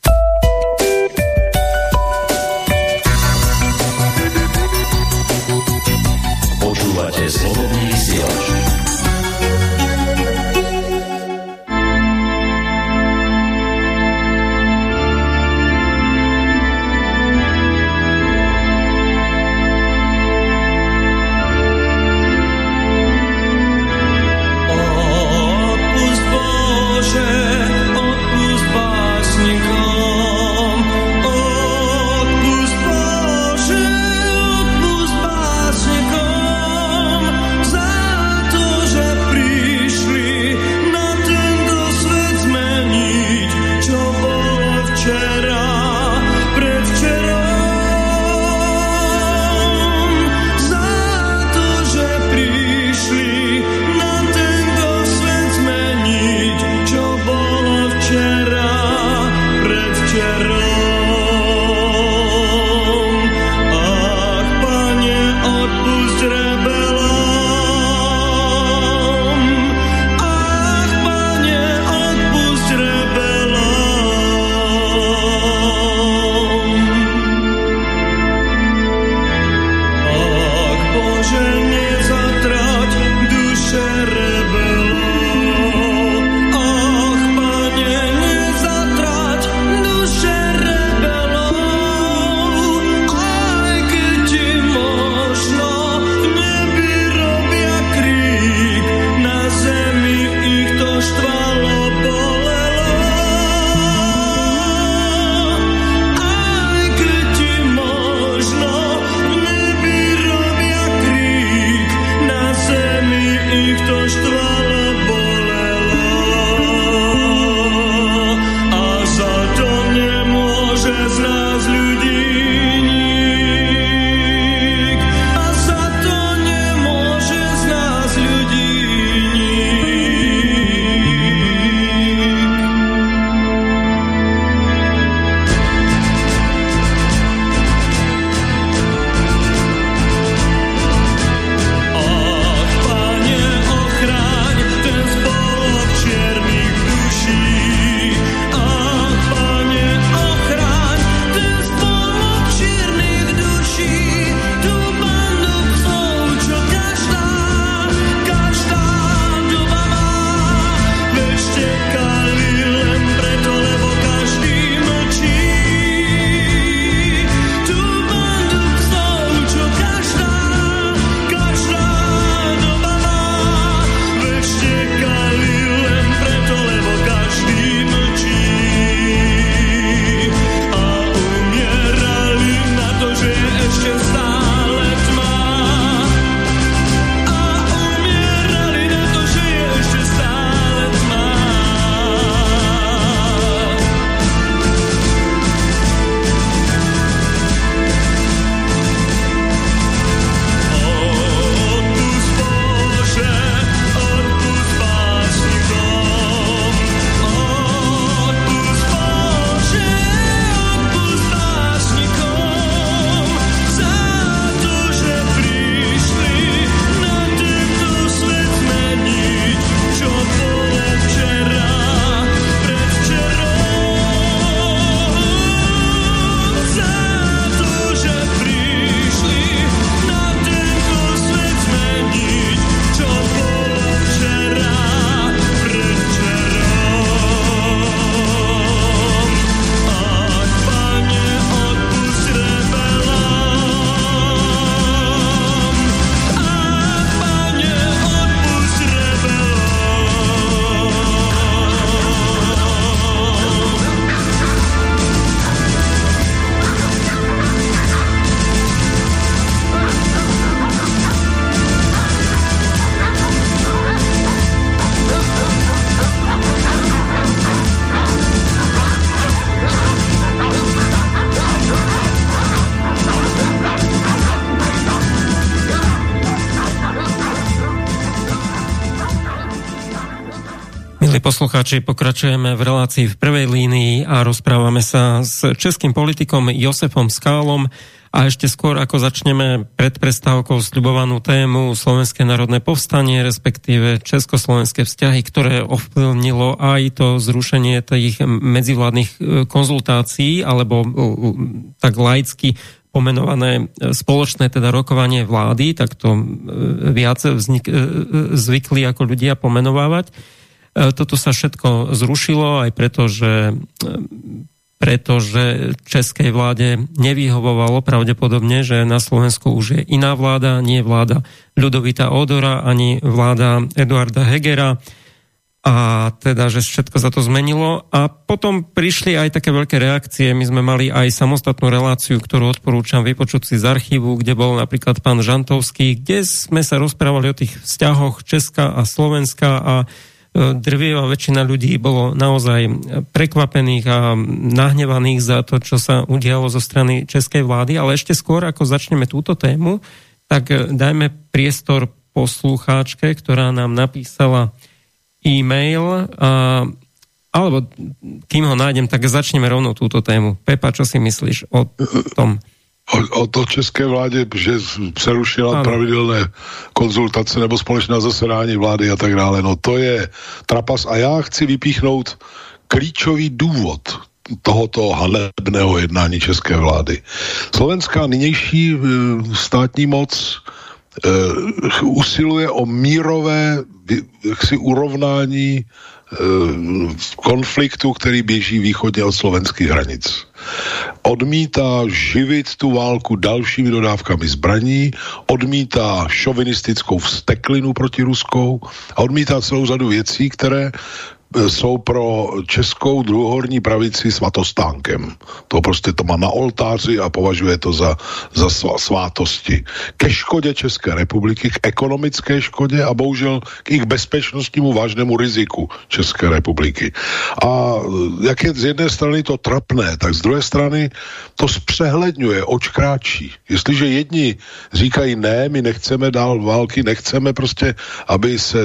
Poslucháči, pokračujeme v relácii v prvej línii a rozprávame sa s českým politikom Josefom Skálom a ešte skôr, ako začneme pred prestávkou sľubovanú tému Slovenské národné povstanie, respektíve československé vzťahy, ktoré ovplyvnilo aj to zrušenie tých medzivládnych e, konzultácií, alebo tak laicky pomenované e, spoločné teda rokovanie vlády, tak to e, viac vznik, zvykli ako ľudia pomenovávať. E, toto sa všetko zrušilo aj preto, že e, pretože českej vláde nevyhovovalo pravdepodobne, že na Slovensku už je iná vláda, nie vláda Ľudovita Odora, ani vláda Eduarda Hegera a teda, že všetko za to zmenilo. A potom prišli aj také veľké reakcie. My sme mali aj samostatnú reláciu, ktorú odporúčam vypočuť si z archívu, kde bol napríklad pán Žantovský, kde sme sa rozprávali o tých vzťahoch Česka a Slovenska a drvivá väčšina ľudí bolo naozaj prekvapených a nahnevaných za to, čo sa udialo zo strany českej vlády, ale ešte skôr, ako začneme túto tému, tak dajme priestor poslucháčke, ktorá nám napísala e-mail, a, alebo kým ho nájdem, tak začneme rovnou túto tému. Pepa, čo si myslíš o tom? O, o to české vládě, že přerušila ano. pravidelné konzultace nebo společná zasedání vlády a tak dále. No to je trapas a já chci vypíchnout klíčový důvod tohoto hanebného jednání české vlády. Slovenská nynější e, státní moc uh, usiluje o mírové jaksi urovnání konfliktu, který běží východně od slovenských hranic. Odmítá živit tu válku dalšími dodávkami zbraní, odmítá šovinistickou vsteklinu proti Ruskou a odmítá celou řadu věcí, které jsou pro českou druhohorní pravici svatostánkem. To prostě to má na oltáři a považuje to za, za svátosti. Ke škodě České republiky, k ekonomické škodě a bohužel k jejich bezpečnostnímu vážnému riziku České republiky. A jak je z jedné strany to trapné, tak z druhé strany to zpřehledňuje, očkráčí. Jestliže jedni říkají ne, my nechceme dál války, nechceme prostě, aby se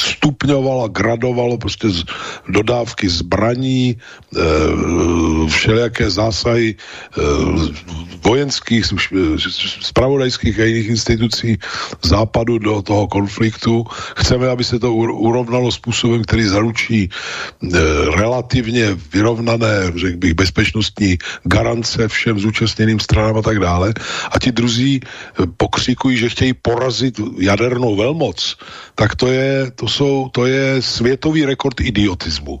stupňovalo, gradovalo prostě z dodávky zbraní, e, všelijaké zásahy e, vojenských, spravodajských a jiných institucí západu do toho konfliktu. Chceme, aby se to urovnalo způsobem, který zaručí e, relativně vyrovnané, řekl bych, bezpečnostní garance všem zúčastněným stranám a tak dále. A ti druzí pokřikují, že chtějí porazit jadernou velmoc, tak to je, to jsou, to je světový rekord idiotismu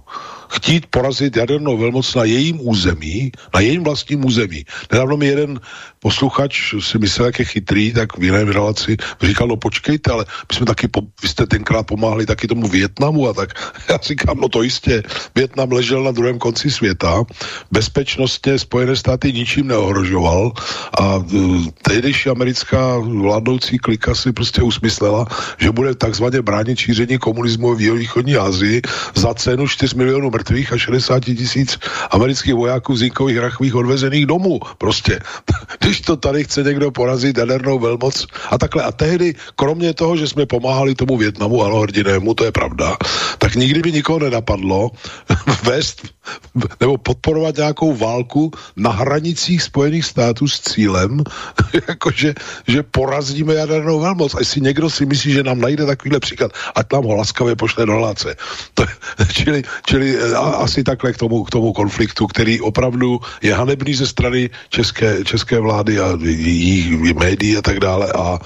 chtít porazit jadernou velmoc na jejím území, na jejím vlastním území. Nedávno mi jeden posluchač si myslel, jak je chytrý, tak v jiné relaci říkal, no počkejte, ale my jsme taky, po, vy jste tenkrát pomáhali taky tomu Větnamu a tak já říkám, no to jistě, Větnam ležel na druhém konci světa, bezpečnostně Spojené státy ničím neohrožoval a e, tehdejší americká vládnoucí klika si prostě usmyslela, že bude takzvaně bránit šíření komunismu v východní Asii za cenu 4 milionů mrtvých a 60 tisíc amerických vojáků zinkových rachvých odvezených domů. Prostě, když to tady chce někdo porazit jadernou velmoc a takhle. A tehdy, kromě toho, že jsme pomáhali tomu Větnamu, ano, hrdinému, to je pravda, tak nikdy by nikoho nenapadlo vést nebo podporovat nějakou válku na hranicích Spojených států s cílem, jakože, že porazíme jadernou velmoc. A jestli někdo si myslí, že nám najde takovýhle příklad, ať nám ho laskavě pošle do láce. To, čili, čili a, asi takhle k tomu, k tomu konfliktu, který opravdu je hanebný ze strany české, české vlády a jejich médií a tak dále. A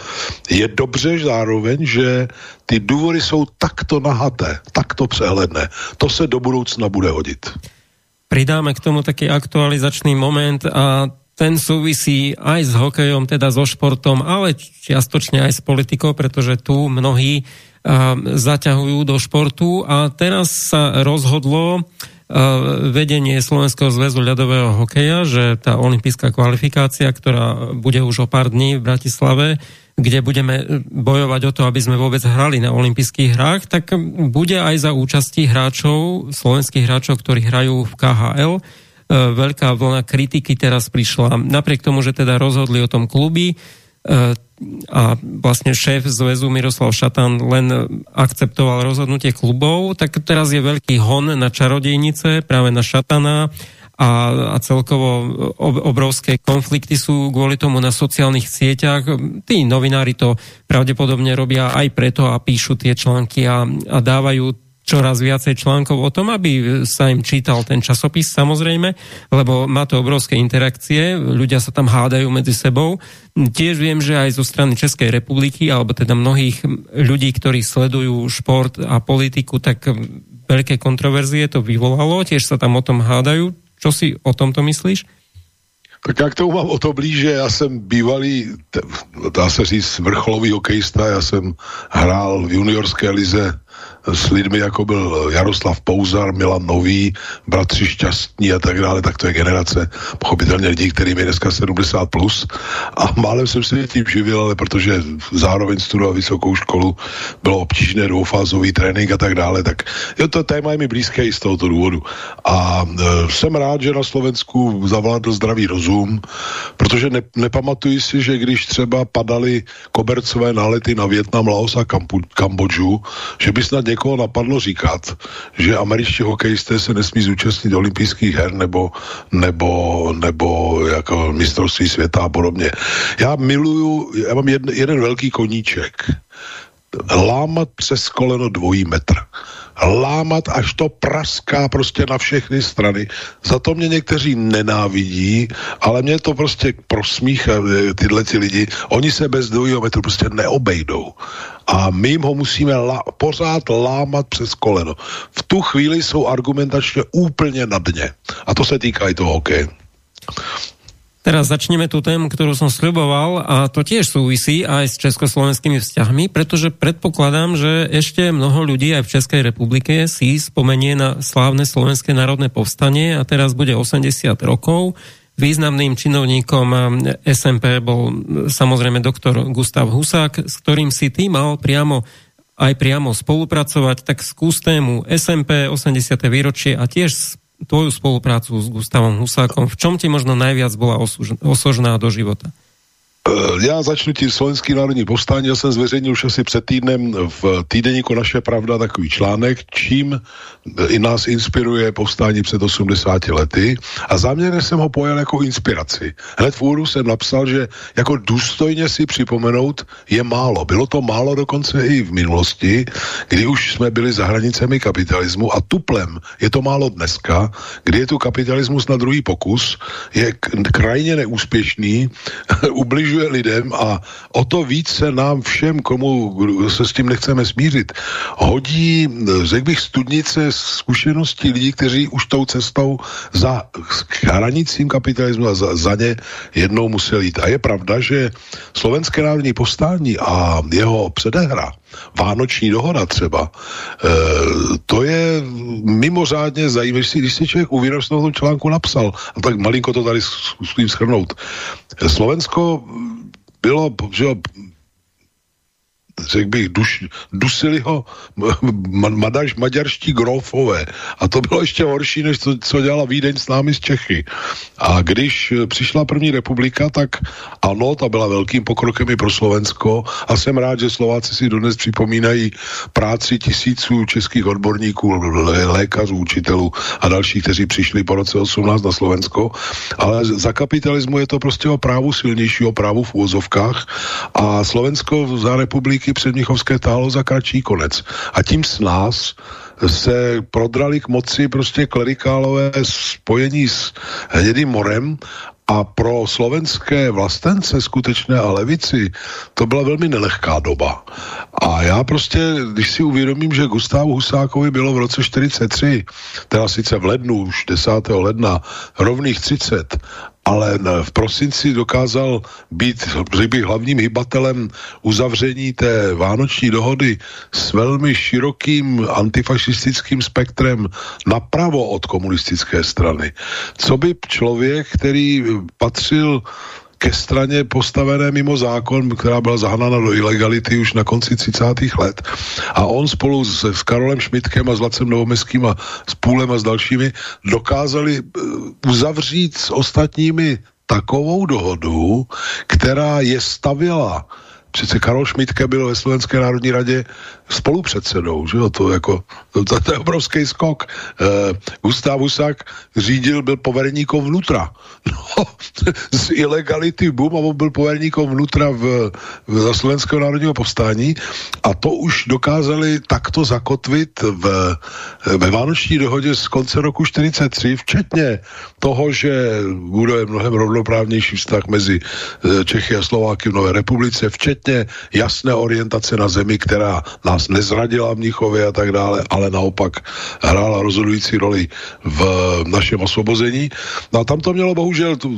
je dobře zároveň, že ty důvody jsou takto nahaté, takto přehledné. To se do budoucna bude hodit. Pridáme k tomu taký aktualizačný moment a ten súvisí aj s hokejom, teda so športom, ale čiastočne aj s politikou, pretože tu mnohí zaťahujú do športu a teraz sa rozhodlo vedenie Slovenského zväzu ľadového hokeja, že tá olimpijská kvalifikácia, ktorá bude už o pár dní v Bratislave, kde budeme bojovať o to, aby sme vôbec hrali na olympijských hrách, tak bude aj za účasti hráčov, slovenských hráčov, ktorí hrajú v KHL. E, veľká vlna kritiky teraz prišla. Napriek tomu, že teda rozhodli o tom kluby, a vlastne šéf zväzu Miroslav Šatan len akceptoval rozhodnutie klubov, tak teraz je veľký hon na čarodejnice, práve na Šatana a, a celkovo obrovské konflikty sú kvôli tomu na sociálnych sieťach. Tí novinári to pravdepodobne robia aj preto a píšu tie články a, a dávajú čoraz viacej článkov o tom, aby sa im čítal ten časopis samozrejme, lebo má to obrovské interakcie, ľudia sa tam hádajú medzi sebou. Tiež viem, že aj zo strany Českej republiky, alebo teda mnohých ľudí, ktorí sledujú šport a politiku, tak veľké kontroverzie to vyvolalo, tiež sa tam o tom hádajú. Čo si o tomto myslíš? Tak jak to mám o to blíže, já jsem bývalý, dá se říct, vrcholový hokejista, já jsem hrál v juniorské lize s lidmi, jako byl Jaroslav Pouzar, Milan Nový, bratři Šťastní a tak dále, tak to je generace pochopitelně lidí, kterým je dneska 70 plus. A málem jsem se tím živil, ale protože zároveň studoval vysokou školu, bylo obtížné dvoufázový trénink a tak dále, tak jo, to téma je mi blízké i z tohoto důvodu. A e, jsem rád, že na Slovensku zavládl zdravý rozum, protože ne, nepamatuji si, že když třeba padaly kobercové nálety na Větnam, Laos a Kambodžu, že by snad někoho napadlo říkat, že američtí hokejisté se nesmí zúčastnit olympijských her nebo, nebo, nebo jako mistrovství světa a podobně. Já miluju, já mám jeden, jeden velký koníček. Lámat přes koleno dvojí metr lámat, až to praská prostě na všechny strany. Za to mě někteří nenávidí, ale mě to prostě prosmícha e, tyhle ty lidi. Oni se bez dvojího metru prostě neobejdou. A my jim ho musíme la- pořád lámat přes koleno. V tu chvíli jsou argumentačně úplně na dně. A to se týká i toho hokeje. Teraz začneme tú tému, ktorú som sľuboval a to tiež súvisí aj s československými vzťahmi, pretože predpokladám, že ešte mnoho ľudí aj v Českej republike si spomenie na slávne slovenské národné povstanie a teraz bude 80 rokov. Významným činovníkom SMP bol samozrejme doktor Gustav Husák, s ktorým si ty mal priamo aj priamo spolupracovať, tak skús tému SMP 80. výročie a tiež tvoju spoluprácu s Gustavom Husákom. V čom ti možno najviac bola osožná do života? Eh, já začnu tím slovenský národní povstání. Já jsem zveřejnil už asi před týdnem v týdeníku Naše pravda takový článek, čím i nás inspiruje povstání před 80 lety a záměrně jsem ho pojel jako inspiraci. Hned v úvodu jsem napsal, že jako důstojně si připomenout je málo. Bylo to málo dokonce i v minulosti, kdy už jsme byli za hranicemi kapitalismu a tuplem je to málo dneska, kdy je tu kapitalismus na druhý pokus, je krajně neúspěšný, ubližuje ubližuje lidem a o to více nám všem, komu se s tím nechceme smířit, hodí, řekl bych, studnice zkušeností lidí, kteří už tou cestou za hranicím kapitalismu a za, za ně jednou museli jít. A je pravda, že slovenské národní povstání a jeho předehra, Vánoční dohoda třeba, e, to je mimořádně zajímavé, když si člověk uvědomil, že tom článku napsal, a tak malinko to tady zkusím schrnout. Slovensko bylo, že řekl bych, duš, dusili ho madaž, maďarští grófové. A to bylo ještě horší, než co, co dělala Vídeň s námi z Čechy. A když přišla první republika, tak ano, ta byla velkým pokrokem i pro Slovensko a jsem rád, že Slováci si dodnes připomínají práci tisíců českých odborníků, lékařů, učitelů a dalších, kteří přišli po roce 18 na Slovensko. Ale za kapitalismu je to prostě o právu silnějšího právu v úvozovkách a Slovensko za republiky republiky předmnichovské tálo za kratší konec. A tím s nás se prodrali k moci prostě klerikálové spojení s hnědým morem a pro slovenské vlastence skutečné a levici to byla velmi nelehká doba. A já prostě, když si uvědomím, že Gustávu Husákovi bylo v roce 43, teda sice v lednu, už 10. ledna, rovných 30 ale v prosinci dokázal být, bych, hlavním hybatelem uzavření té vánoční dohody s velmi širokým antifašistickým spektrem napravo od komunistické strany. Co by člověk, který patřil ke straně postavené mimo zákon, která byla zahnána do ilegality už na konci 30. let. A on spolu s, s Karolem Šmitkem a s Lacem Novomeským a s Půlem a s dalšími dokázali uh, uzavřít s ostatními takovou dohodu, která je stavila přece Karol Šmitke byl ve Slovenské národní radě spolupředsedou, že jo, to jako, to, to je obrovský skok. Uh, Gustav Husák řídil, byl poverníkom vnitra. No, z ilegality bum a on byl poverníkom vnitra v, v, Slovenského národního povstání a to už dokázali takto zakotvit v, ve Vánoční dohodě z konce roku 43, včetně toho, že bude mnohem rovnoprávnější vztah mezi eh, Čechy a Slováky v Nové republice, včetně jasné orientace na zemi, která nás nezradila v Mnichově a tak dále, ale naopak hrála rozhodující roli v našem osvobození. No a tam to mělo bohužel, tu,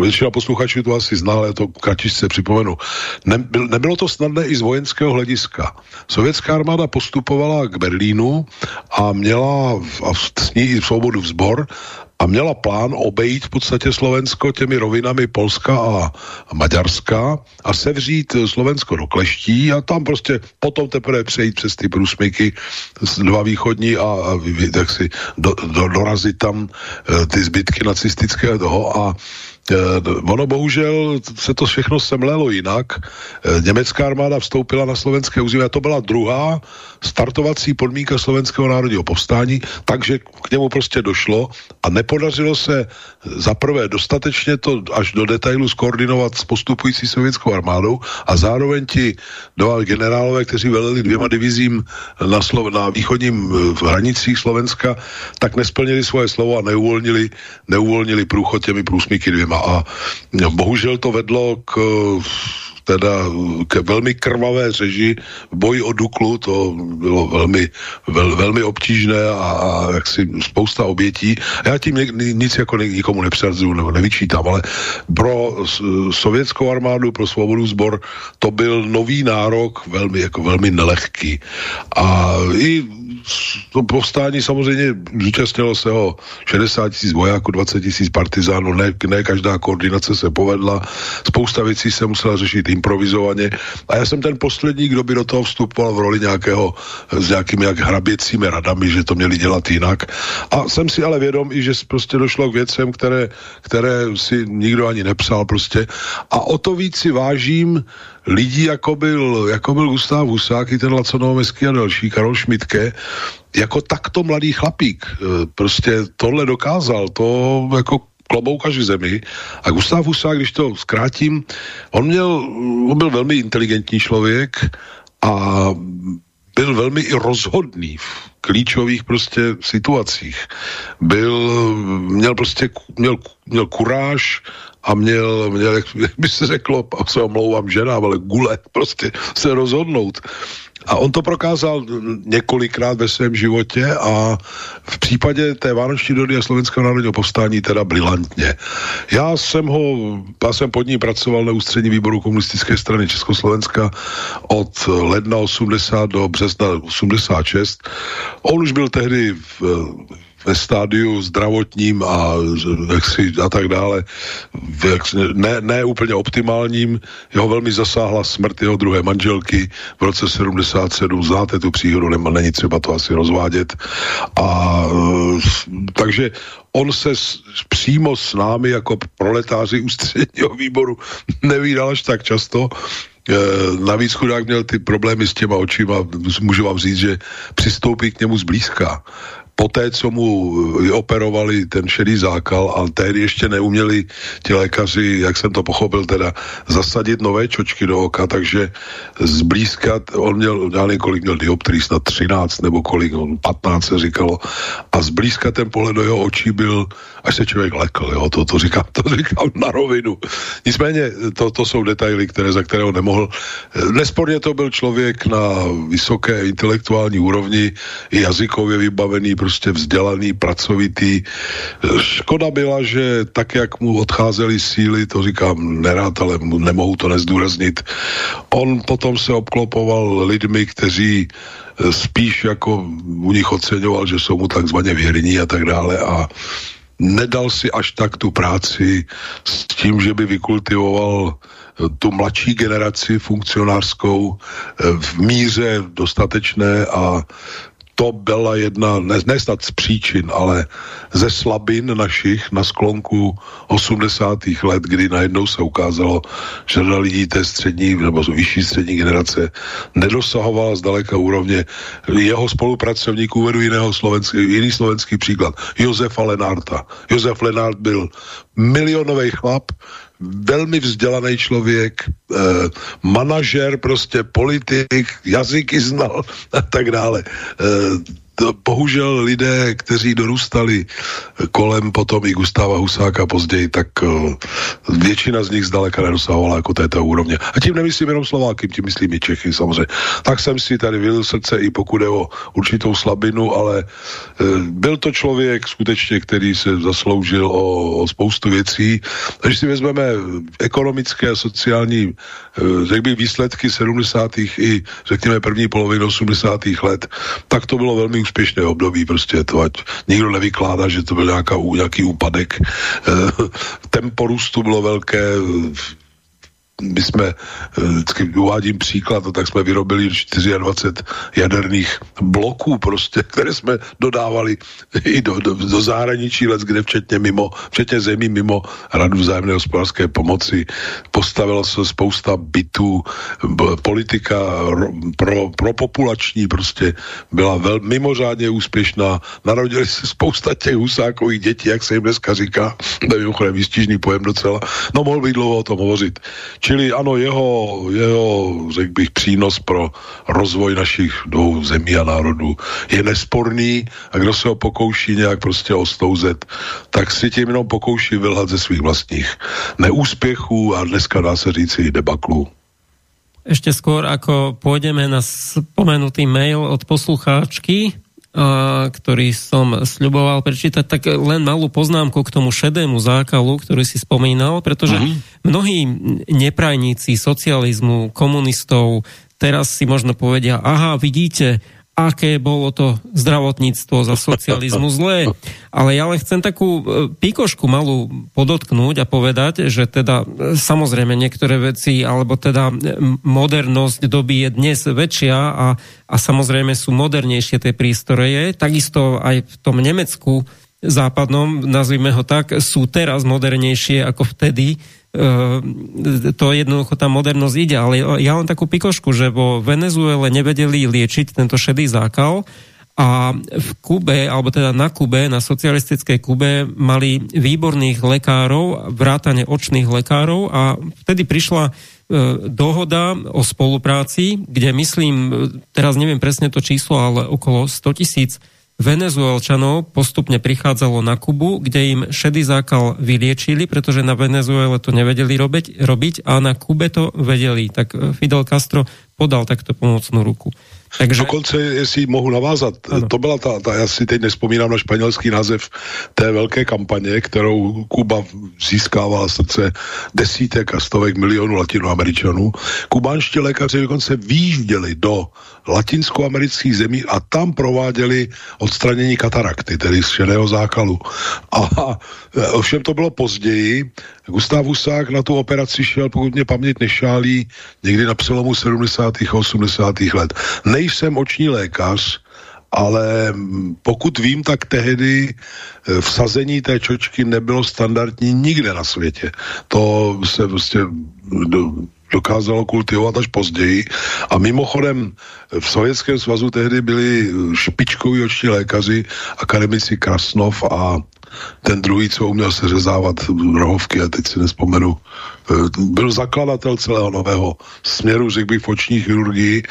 většina posluchačů to asi zná, ale to kratičce připomenu. Ne, nebylo to snadné i z vojenského hlediska. Sovětská armáda postupovala k Berlínu a měla a s ní i svobodu vzbor a měla plán obejít v podstatě Slovensko těmi rovinami Polska a Maďarska a sevřít Slovensko do kleští a tam prostě potom teprve přejít přes ty průsmyky dva východní a, a tak si do, do, dorazit tam e, ty zbytky nacistického toho a Eh, ono bohužel se to všechno semlelo jinak. Eh, německá armáda vstoupila na slovenské území a to byla druhá startovací podmínka slovenského národního povstání, takže k němu prostě došlo a nepodařilo se zaprvé dostatečně to až do detailu skoordinovat s postupující sovětskou armádou a zároveň ti dva generálové, kteří veleli dvěma divizím na, Slo- na východním eh, v hranicích Slovenska, tak nesplnili svoje slovo a neuvolnili, neuvolnili průchod těmi průsmyky dvěma a bohužel to vedlo k teda k velmi krvavé řeži v boji o Duklu, to bylo velmi, vel, velmi obtížné a, a jaksi spousta obětí. Já tím nic jako nikomu nepřadzuju nebo nevyčítám, ale pro sovětskou armádu, pro svobodu zbor, to byl nový nárok, velmi, jako velmi nelehký. A i to povstání samozřejmě zúčastnilo se ho 60 tisíc vojáků, 20 tisíc partizánů, ne, ne každá koordinace se povedla, spousta věcí se musela řešit improvizovaně a já jsem ten poslední, kdo by do toho vstupoval v roli nějakého s nějakými jak hraběcími radami, že to měli dělat jinak. A jsem si ale vědom i, že prostě došlo k věcem, které, které si nikdo ani nepsal prostě. A o to víc si vážím lidí, jako byl, jako byl Gustav Husák, i ten Laco Novomeský a další, Karol Šmitke, jako takto mladý chlapík. E, prostě tohle dokázal, to jako klobouk až zemi. A Gustav Husák, když to zkrátím, on, měl, on byl velmi inteligentní člověk a byl velmi i rozhodný v klíčových prostě situacích. Byl, měl prostě, měl, měl kuráž, a měl, měl jak, by se řeklo, se omlouvám ženám, ale gule, prostě se rozhodnout. A on to prokázal několikrát ve svém životě a v případě té Vánoční dody a Slovenského národního povstání teda brilantně. Já jsem ho, já jsem pod ní pracoval na ústřední výboru komunistické strany Československa od ledna 80 do března 86. On už byl tehdy v, ve stádiu zdravotním a, jaksi, a tak dále, ne, ne úplně optimálním. Jeho velmi zasáhla smrt jeho druhé manželky v roce 77. Znáte tu příhodu, nema, není třeba to asi rozvádět. A takže on se s, přímo s námi jako proletáři ústředního výboru nevídal až tak často, e, navíc chudák měl ty problémy s těma očima, můžu vám říct, že přistoupí k němu zblízka poté, co mu eh, operovali ten šedý zákal a tehdy ještě neuměli ti lékaři, jak jsem to pochopil, teda zasadit nové čočky do oka, takže zblízka, on měl, já nevím, kolik měl dioptrii, snad 13 nebo kolik, on 15 se říkalo, a zblízka ten pohled do jeho očí byl, až se člověk lekl, jo, to, to, říkám, to říkám na rovinu. Nicméně to, to jsou detaily, které, za kterého nemohl. Nesporně to byl člověk na vysoké intelektuální úrovni, i jazykově vybavený, prostě vzdělaný, pracovitý. Škoda byla, že tak, jak mu odcházely síly, to říkám nerád, ale nemohu to nezdůraznit, on potom se obklopoval lidmi, kteří eh, spíš jako u nich oceňoval, že jsou mu takzvaně věrní a tak dále a nedal si až tak tu práci s tím, že by vykultivoval eh, tu mladší generaci funkcionářskou eh, v míře dostatečné a to byla jedna, ne, ne snad z příčin, ale ze slabin našich na sklonku 80. let, kdy najednou se ukázalo, že řada lidí té střední nebo vyšší střední generace nedosahovala zdaleka úrovně jeho spolupracovníků, vedu jiného slovenský, jiný slovenský příklad, Josefa Lenarta. Josef Lenart byl milionový chlap, velmi vzdělaný člověk, eh, manažer, prostě politik, jazyky znal a tak dále. Eh, to bohužel lidé, kteří dorůstali kolem potom i Gustáva Husáka později, tak uh, většina z nich zdaleka nedosahovala jako této úrovně. A tím nemyslím jenom Slováky, tím myslím i Čechy samozřejmě. Tak jsem si tady vylil srdce i pokud je o určitou slabinu, ale uh, byl to člověk skutečně, který se zasloužil o, o spoustu věcí. Když si vezmeme ekonomické a sociální, řekl bych, výsledky 70. i řekněme první poloviny 80. let, tak to bylo velmi úspěšné období, prostě to, ať nikdo nevykládá, že to byl nějaká, nějaký úpadek. Eh, tempo růstu bylo velké, my jsme, eh, vždycky uvádím příklad, no, tak jsme vyrobili 24 jaderných bloků prostě, které jsme dodávali i do, do, do zahraničí let, kde včetně mimo, včetně zemí mimo Radu vzájemné hospodářské pomoci. Postavilo se spousta bytů, politika pro, pro populační prostě byla velmi mimořádně úspěšná. Narodili se spousta těch husákových dětí, jak se jim dneska říká, to je mimochodem výstižný pojem docela. No mohl bych dlouho o tom hovořit. Čili ano, jeho, jeho řekl bych, přínos pro rozvoj našich dvou zemí a národů je nesporný a kdo se ho pokouší nějak prostě ostouzet, tak si tím jenom pokouší vylhat ze svých vlastních neúspěchů a dneska dá se říci debaklů. Ešte skôr, ako pôjdeme na spomenutý mail od poslucháčky, ktorý som sľuboval prečítať, tak len malú poznámku k tomu šedému zákalu, ktorý si spomínal, pretože uh-huh. mnohí neprajníci socializmu, komunistov teraz si možno povedia, aha, vidíte, aké bolo to zdravotníctvo za socializmu zlé. Ale ja ale chcem takú e, pikošku malú podotknúť a povedať, že teda e, samozrejme niektoré veci, alebo teda modernosť doby je dnes väčšia a, a samozrejme sú modernejšie tie prístroje. Takisto aj v tom Nemecku západnom, nazvime ho tak, sú teraz modernejšie ako vtedy to jednoducho tá modernosť ide, ale ja mám takú pikošku, že vo Venezuele nevedeli liečiť tento šedý zákal a v Kube, alebo teda na Kube, na socialistickej Kube mali výborných lekárov, vrátane očných lekárov a vtedy prišla e, dohoda o spolupráci, kde myslím, teraz neviem presne to číslo, ale okolo 100 tisíc Venezuelčanov postupne prichádzalo na Kubu, kde im šedý zákal vyliečili, pretože na Venezuele to nevedeli robiť, robiť a na Kube to vedeli. Tak Fidel Castro podal takto pomocnú ruku. Takže... Dokonce, jestli mohu navázat, ano. to byla ta, ta, já si teď nespomínám na španělský název té velké kampaně, kterou Kuba získávala srdce desítek a stovek milionů latinoameričanů. Kubánští lékaři dokonce výjížděli do latinskoamerických zemí a tam prováděli odstranění katarakty, tedy z šedého zákalu. A ovšem to bylo později. Gustav Husák na tu operaci šel, pokud mě paměť nešálí, někdy na přelomu 70. a 80. let. Nejsem oční lékař, ale pokud vím, tak tehdy eh, vsazení té čočky nebylo standardní nikde na světě. To se prostě dokázalo kultivovat až později. A mimochodem v Sovětském svazu tehdy byli špičkoví oční lékaři, akademici Krasnov a ten druhý, co uměl se řezávat rohovky, a teď si nespomenu, eh, byl zakladatel celého nového směru, řekl bych, v oční chirurgii,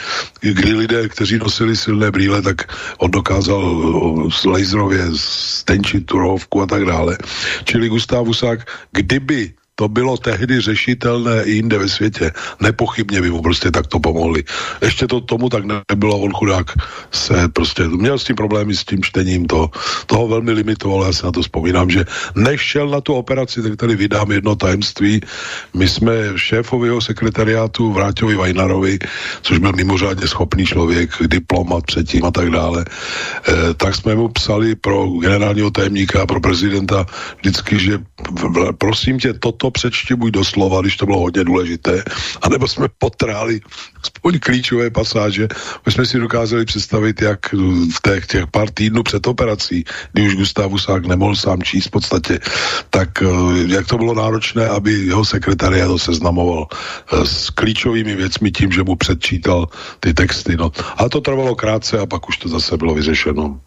kdy lidé, kteří nosili silné brýle, tak on dokázal eh, laserově stenčit tu rohovku a tak dále. Čili Gustav Husák, kdyby to bylo tehdy řešitelné i jinde ve světě. Nepochybně by mu prostě takto pomohli. Ještě to tomu tak nebylo, on chudák se prostě, měl s tím problémy s tím čtením, to, toho velmi limitovalo, já si na to vzpomínám, že než šel na tu operaci, tak tady vydám jedno tajemství. My jsme šéfovi sekretariátu Vráťovi Vajnarovi, což byl mimořádně schopný člověk, diplomat předtím a tak dále, eh, tak jsme mu psali pro generálního tajemníka pro prezidenta vždycky, že prosím tě, toto to přečti buď doslova, když to bylo hodně důležité, anebo jsme potráli aspoň klíčové pasáže. My jsme si dokázali představit, jak v těch, těch pár týdnů před operací, kdy už Gustav nemohl sám číst v podstatě, tak eh, jak to bylo náročné, aby jeho sekretariat seznamoval eh, s klíčovými věcmi tím, že mu předčítal ty texty. No. A to trvalo krátce a pak už to zase bylo vyřešeno.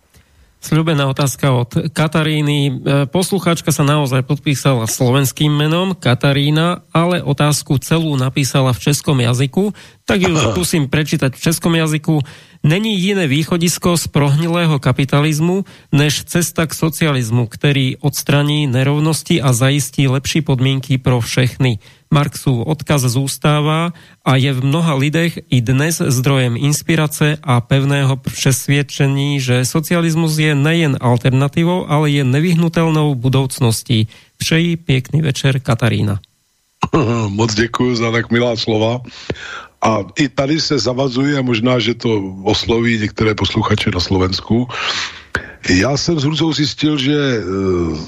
Sľubená otázka od Kataríny. E, poslucháčka sa naozaj podpísala slovenským menom Katarína, ale otázku celú napísala v českom jazyku, tak ju skúsim prečítať v českom jazyku. Není jiné východisko z prohnilého kapitalizmu, než cesta k socializmu, který odstraní nerovnosti a zajistí lepší podmínky pro všechny. Marxu odkaz zůstává a je v mnoha lidech i dnes zdrojem inspirace a pevného přesvědčení, že socialismus je nejen alternativou, ale je nevyhnutelnou budoucností. Přeji pěkný večer, Katarína. Moc děkuji za tak milá slova. A i tady se zavazuje, možná, že to osloví některé posluchače na Slovensku. Já jsem s Hruzou zjistil, že uh,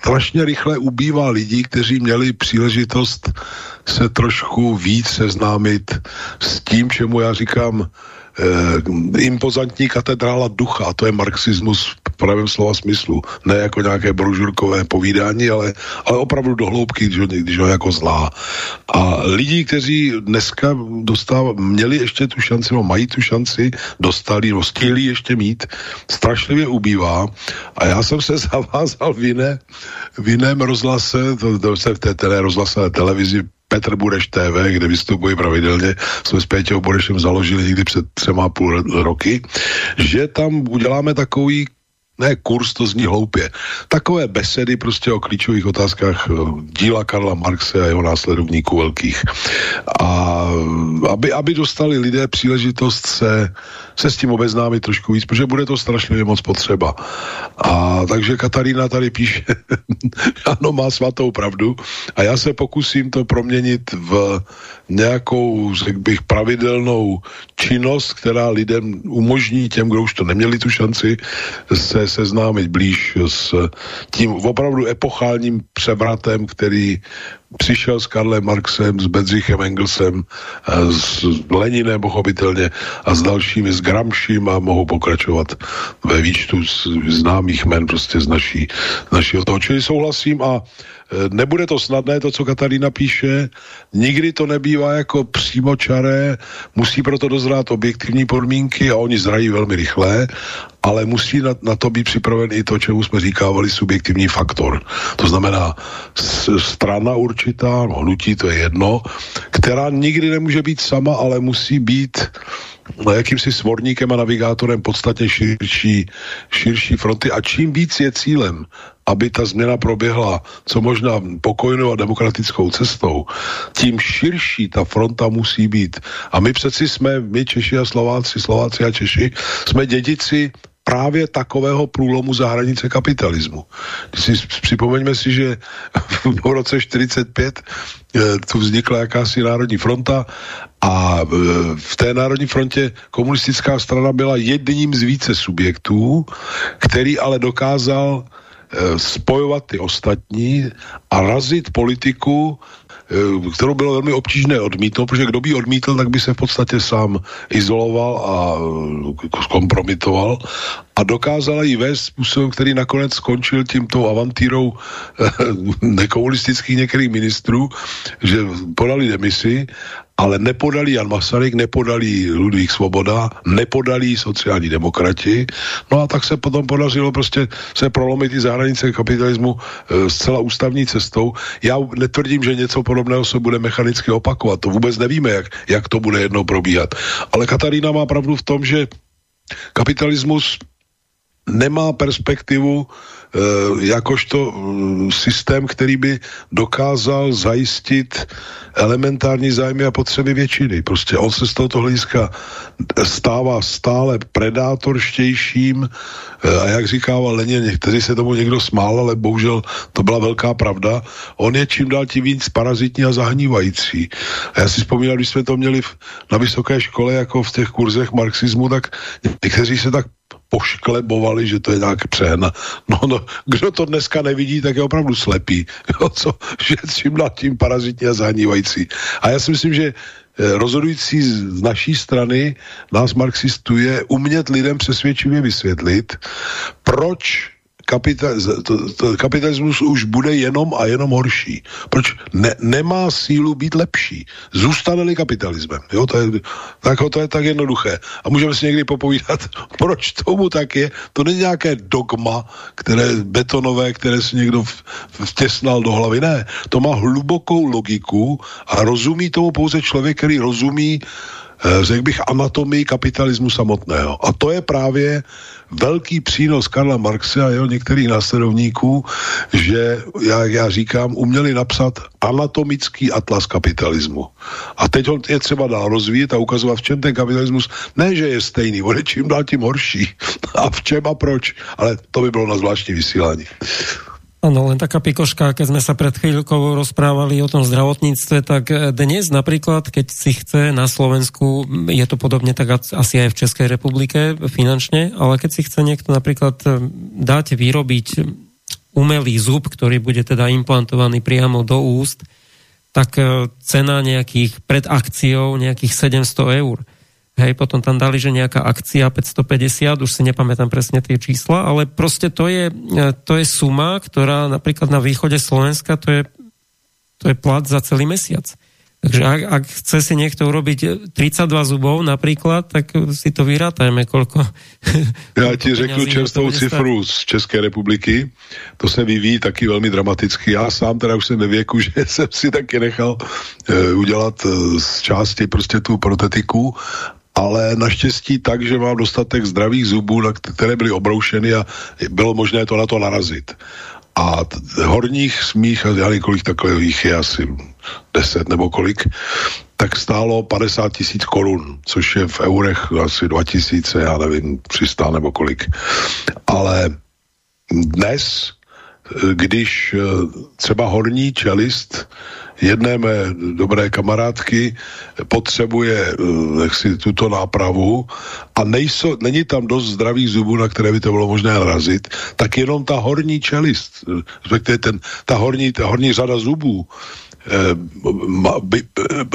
strašně rychle ubývá lidí, kteří měli příležitost se trošku víc seznámit s tím, čemu já říkám eh, impozantní katedrála ducha, a to je marxismus pravém slova smyslu. Ne jako nějaké brožurkové povídání, ale, ale opravdu do hloubky, když ho, když ho jako zlá. A lidi, kteří dneska dostáv, měli ještě tu šanci, no mají tu šanci, dostali, no chtěli ještě mít, strašlivě ubývá. A já jsem se zavázal v, jiné, v jiném rozhlase, to, to se v té tele, rozhlasové televizi Petr Bureš TV, kde vystupuji pravidelně, jsme s Péťou Burešem založili někdy před třema půl roky, že tam uděláme takový ne kurz, to zní hloupě. Takové besedy prostě o klíčových otázkách eh, díla Karla Marxe a jeho následovníků velkých. A aby, aby dostali lidé příležitost se, se s tím obeznámit trošku víc, protože bude to strašně moc potřeba. A takže Katarína tady píše, ano, má svatou pravdu a já se pokusím to proměnit v nějakou, řekl bych, pravidelnou činnost, která lidem umožní těm, kdo už to neměli tu šanci, se seznámit blíž s tím opravdu epochálním převratem, který přišel s Karlem Marxem, s Bedřichem Engelsem, s Leninem pochopitelně a s dalšími, s Gramším a mohou pokračovat ve výčtu známých men prostě z naší, z našího toho. Čili souhlasím a Eh, nebude to snadné, to, co Katarína píše, nikdy to nebývá jako přímočaré, musí proto dozrát objektivní podmínky a oni zrají velmi rychle, ale musí na, na to být připraven i to, čemu jsme říkávali subjektivní faktor. To znamená strana určitá, no, hnutí to je jedno, která nikdy nemůže být sama, ale musí být no, jakýmsi svorníkem a navigátorem podstatně širší, širší fronty. A čím víc je cílem aby ta změna proběhla co možná pokojnou a demokratickou cestou, tím širší ta fronta musí být. A my přeci jsme, my Češi a Slováci, Slováci a Češi, jsme dědici právě takového průlomu za hranice kapitalismu. Když si připomeňme si, že v roce 45 eh, tu vznikla jakási národní fronta a eh, v té národní frontě komunistická strana byla jedním z více subjektů, který ale dokázal spojovat ty ostatní a razit politiku, eh, kterou bylo velmi obtížné odmítnout, protože kdo by odmítl, tak by se v podstatě sám izoloval a eh, zkompromitoval a dokázala ji vést způsobem, který nakonec skončil tímto avantírou nekomunistických některých ministrů, že podali demisi ale nepodali Jan Masaryk, nepodali Ludvík Svoboda, nepodali sociální demokrati. No a tak se potom podařilo prostě se prolomit i zahranice kapitalismu e, zcela ústavní cestou. Já netvrdím, že něco podobného se bude mechanicky opakovat. To vůbec nevíme, jak, jak to bude jednou probíhat. Ale Katarína má pravdu v tom, že kapitalismus nemá perspektivu e, jakožto e, systém, který by dokázal zajistit elementární zájmy a potřeby většiny. Prostě on se z tohoto hlediska stává stále predátorštějším e, a jak říkával Lenin, někteří se tomu někdo smál, ale bohužel to byla velká pravda. On je čím dál tím víc parazitní a zahnívající. A já si vzpomínám, když jsme to měli na vysoké škole, jako v těch kurzech marxismu, tak někteří se tak pošklebovali, že to je nějak přehna. No, no, kdo to dneska nevidí, tak je opravdu slepý. Jo, co, že čím dál tím parazitní a zahnívající. A já si myslím, že eh, rozhodující z naší strany, nás marxistů, je umět lidem přesvědčivě vysvětlit, proč kapita, to, to, kapitalismus už bude jenom a jenom horší. Proč ne, nemá sílu být lepší? Zůstane-li kapitalismem. Jo, to je, tak, to je tak jednoduché. A můžeme si někdy popovídat, proč tomu tak je. To není nějaké dogma, které betonové, které si někdo vtěsnal do hlavy. Ne, to má hlubokou logiku a rozumí tomu pouze člověk, který rozumí Eh, řekl bych, anatomii kapitalismu samotného. A to je právě velký přínos Karla Marxe a jeho některých následovníků, že, jak já říkám, uměli napsat anatomický atlas kapitalismu. A teď ho je třeba dál rozvíjet a ukazovat, v čem ten kapitalismus ne, že je stejný, on je čím dál tím horší. A v čem a proč. Ale to by bylo na zvláštní vysílání. Áno, len taká pikoška, keď sme sa pred chvíľkou rozprávali o tom zdravotníctve, tak dnes napríklad, keď si chce na Slovensku, je to podobne tak asi aj v Českej republike finančne, ale keď si chce niekto napríklad eh, dať vyrobiť umelý zub, ktorý bude teda implantovaný priamo do úst, tak eh, cena nejakých pred akciou nejakých 700 eur. Hej, potom tam dali, že nejaká akcia 550, už si nepamätám presne tie čísla, ale proste to je, e, to je suma, ktorá napríklad na východe Slovenska, to je, to je plat za celý mesiac. Takže ak, ak chce si niekto urobiť 32 zubov napríklad, tak si to vyrátajme, koľko... Já ti řeknu čerstvou cifru z České republiky. To se vyvíjí taky velmi dramaticky. Já sám teda už jsem ve věku, že jsem si taky nechal uh, udělat uh, z části prostě tu protetiku ale naštěstí tak, že mám dostatek zdravých zubů, na které byly obroušeny a bylo možné to na to narazit. A horních smích, a já kolik takových je asi 10 nebo kolik, tak stálo 50 tisíc korun, což je v eurech asi 2000, já nevím, 300 nebo kolik. Ale dnes, když eh, třeba horní čelist jedné mé dobré kamarádky potřebuje uh, jaksi tuto nápravu a nejsou, není tam dost zdravých zubů, na které by to bylo možné narazit, tak jenom ta horní čelist, respektive ten, ta, horní, ta horní řada zubů, Eh,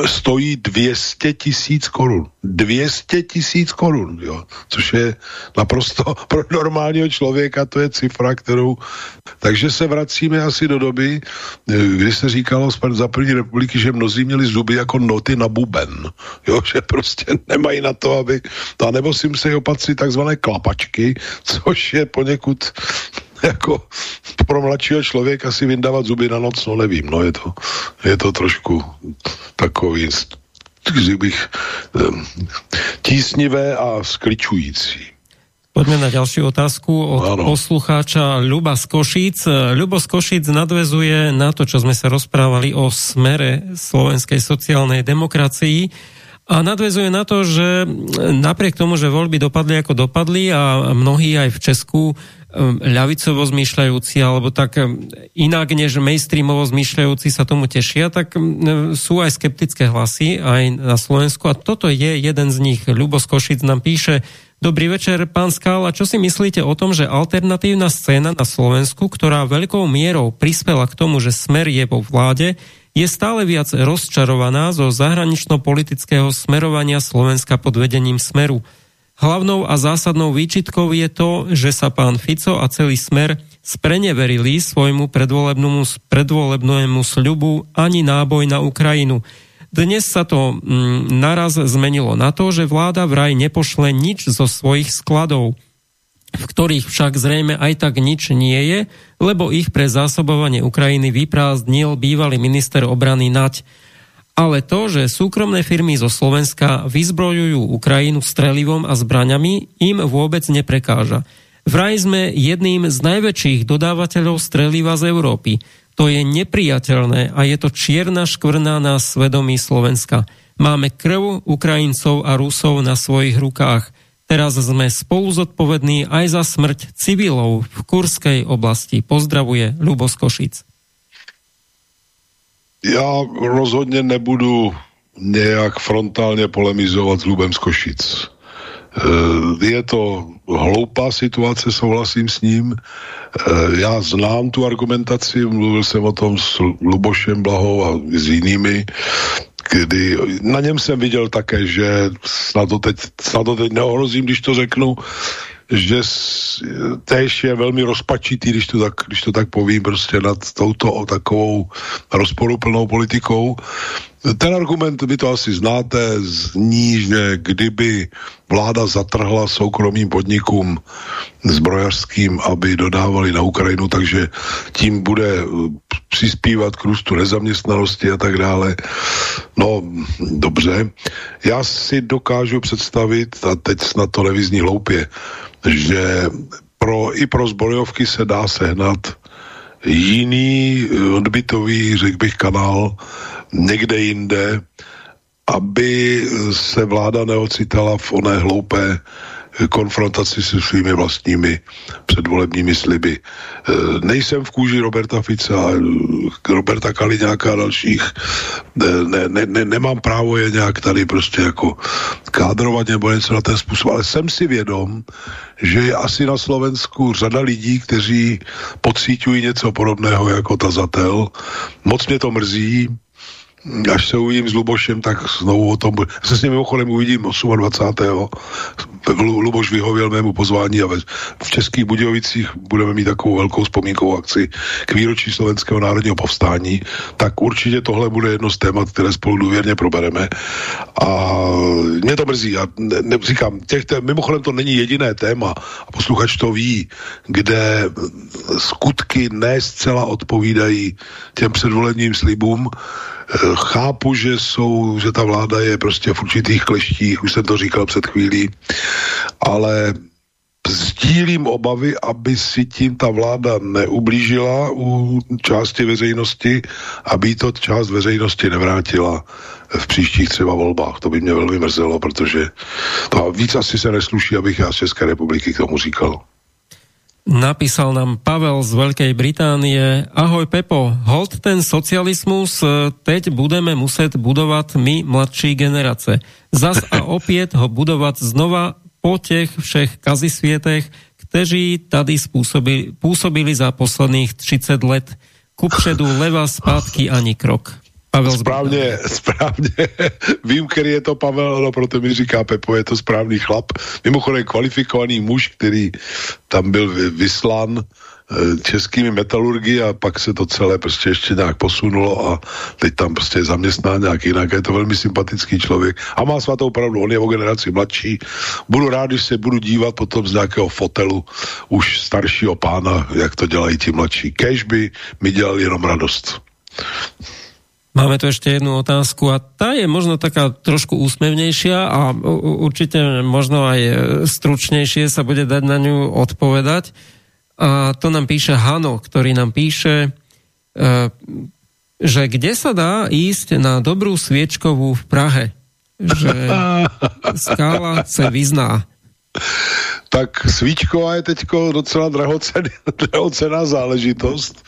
stojí 200 tisíc korun. 200 tisíc korun, jo. Což je naprosto pro normálního člověka, to je cifra, kterou... Takže se vracíme asi do doby, eh, kdy se říkalo za první republiky, že mnozí měli zuby jako noty na buben. Jo, že prostě nemají na to, aby... A nebo si musí opatřit takzvané klapačky, což je poněkud jako pro mladšího člověka si vyndávat zuby na noc, no nevím, no je to, je to trošku takový, bych, tísnivé a skličující. Poďme na ďalšiu otázku od ano. poslucháča Ľuba z Košíc. Ľubo z Košíc nadvezuje na to, čo sme sa rozprávali o smere slovenskej sociálnej demokracii a nadvezuje na to, že napriek tomu, že voľby dopadli ako dopadli a mnohí aj v Česku ľavicovo zmýšľajúci alebo tak inak než mainstreamovo zmýšľajúci sa tomu tešia, tak sú aj skeptické hlasy aj na Slovensku a toto je jeden z nich. Ľubo Košic nám píše, Dobrý večer, pán Skála. Čo si myslíte o tom, že alternatívna scéna na Slovensku, ktorá veľkou mierou prispela k tomu, že Smer je vo vláde, je stále viac rozčarovaná zo zahranično-politického smerovania Slovenska pod vedením Smeru. Hlavnou a zásadnou výčitkou je to, že sa pán Fico a celý smer spreneverili svojmu predvolebnému, predvolebnému sľubu ani náboj na Ukrajinu. Dnes sa to mm, naraz zmenilo na to, že vláda vraj nepošle nič zo svojich skladov, v ktorých však zrejme aj tak nič nie je, lebo ich pre zásobovanie Ukrajiny vyprázdnil bývalý minister obrany Nať. Ale to, že súkromné firmy zo Slovenska vyzbrojujú Ukrajinu strelivom a zbraňami, im vôbec neprekáža. Vraj sme jedným z najväčších dodávateľov streliva z Európy. To je nepriateľné a je to čierna škvrna na svedomí Slovenska. Máme krv Ukrajincov a Rusov na svojich rukách. Teraz sme spolu zodpovední aj za smrť civilov v Kurskej oblasti. Pozdravuje Lubos Košic. Já rozhodně nebudu nějak frontálně polemizovat s Lubem z Košic. je to hloupá situace, souhlasím s ním. Já znám tu argumentaci, mluvil jsem o tom s Lubošem Blahou a s jinými, kdy na něm jsem viděl také, že snad to teď, snad to teď neohrozím, když to řeknu, že též je velmi rozpačitý, když to tak, když to tak povím, prostě nad touto takovou rozporuplnou politikou. Ten argument, vy to asi znáte, zní, že kdyby vláda zatrhla soukromým podnikům zbrojařským, aby dodávali na Ukrajinu, takže tím bude přispívat k růstu nezaměstnanosti a tak dále. No, dobře. Já si dokážu představit, a teď snad to nevyzní hloupě, že pro, i pro zbrojovky se dá sehnat jiný odbytový, řekl bych, kanál někde jinde, aby se vláda neocitala v oné hloupé konfrontaci se svými vlastními předvolebními sliby. E, nejsem v kůži Roberta Fica, Roberta Kaliňáka a dalších. E, ne, ne, ne, nemám právo je nějak tady prostě jako kádrovat nebo něco na ten způsob, ale jsem si vědom, že je asi na Slovensku řada lidí, kteří pocítují něco podobného jako tazatel. Moc mě to mrzí, až se uvidím s Lubošem, tak znovu o tom, se s ním mimochodem uvidím 28. Luboš vyhověl mému pozvání a v Českých Budějovicích budeme mít takovou velkou vzpomínkovou akci k výročí Slovenského národního povstání, tak určitě tohle bude jedno z témat, které spolu důvěrně probereme. A mě to mrzí. Já ne, ne, říkám, těch tém, mimochodem to není jediné téma a posluchač to ví, kde skutky ne zcela odpovídají těm předvolebním slibům, chápu, že jsou, že ta vláda je prostě v určitých kleštích, už jsem to říkal před chvílí, ale sdílím obavy, aby si tím ta vláda neublížila u části veřejnosti, aby to část veřejnosti nevrátila v příštích třeba volbách. To by mě velmi mrzelo, protože to víc asi se nesluší, abych já z České republiky k tomu říkal. Napísal nám Pavel z Veľkej Británie. Ahoj Pepo, hold ten socialismus e, teď budeme muset budovat my mladší generace. Zas a opět ho budovat znova po těch všech kazisvietech, kteří tady spôsobili, působili za posledných 30 let. Kupředu leva, zpátky ani krok. Pavel správně, správně. Vím, který je to Pavel, no proto mi říká Pepo, je to správný chlap. Mimochodem kvalifikovaný muž, který tam byl vyslán eh, českými metalurgy a pak se to celé prostě ještě nějak posunulo a teď tam prostě je zaměstná nějak jinak. Je to velmi sympatický člověk a má svatou pravdu, on je o generaci mladší. Budu rád, když se budu dívat potom z nějakého fotelu už staršího pána, jak to dělají ti mladší. Kež by mi dělal jenom radost. Máme tu ešte jednu otázku a tá je možno taká trošku úsmevnejšia a určite možno aj stručnejšie sa bude dať na ňu odpovedať. A to nám píše Hano, ktorý nám píše, e, že kde sa dá ísť na dobrú sviečkovú v Prahe? Že skála se vyzná. Tak svíčková je teďko docela drahocená záležitost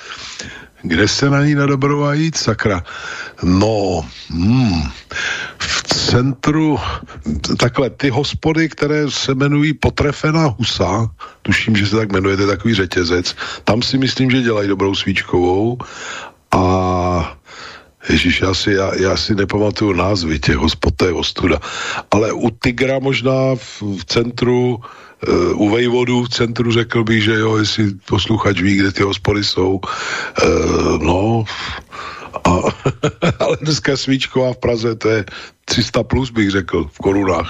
kde se na ní nadobrová jít, sakra? No, hmm, v centru, takhle, ty hospody, které se jmenují Potrefená husa, tuším, že se tak jmenuje, to je takový řetězec, tam si myslím, že dělají dobrou svíčkovou a Ježíš, já si, já, já si nepamatuju názvy těch hospod, to je ostuda. Ale u Tigra možná v, v centru u Vejvodu v centru řekl bych, že jo, jestli posluchač ví, kde ty hospody jsou. Uh, no, a, ale dneska svíčková v Praze, to je 300 plus, bych řekl, v korunách.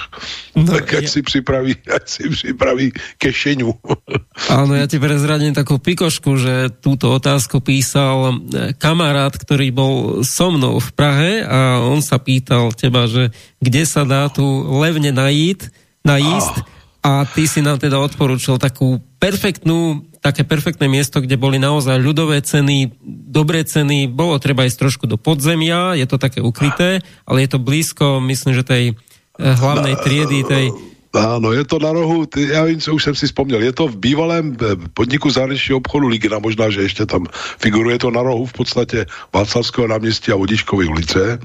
No, tak ať je... si připraví, ať si připraví kešeňu. Áno, ja ti prezradím takú pikošku, že túto otázku písal eh, kamarát, ktorý bol so mnou v Prahe a on sa pýtal teba, že kde sa dá tu levne najít, najíst. Ah a ty si nám teda odporučil takú perfektnú, také perfektné miesto, kde boli naozaj ľudové ceny, dobré ceny, bolo treba ísť trošku do podzemia, je to také ukryté, ale je to blízko, myslím, že tej eh, hlavnej triedy, tej Ano, je to na rohu, ty, já vím, co už jsem si vzpomněl, je to v bývalém eh, podniku zahraničního obchodu Ligina, možná, že ještě tam figuruje to na rohu v podstatě Václavského náměstí a Vodičkové ulice.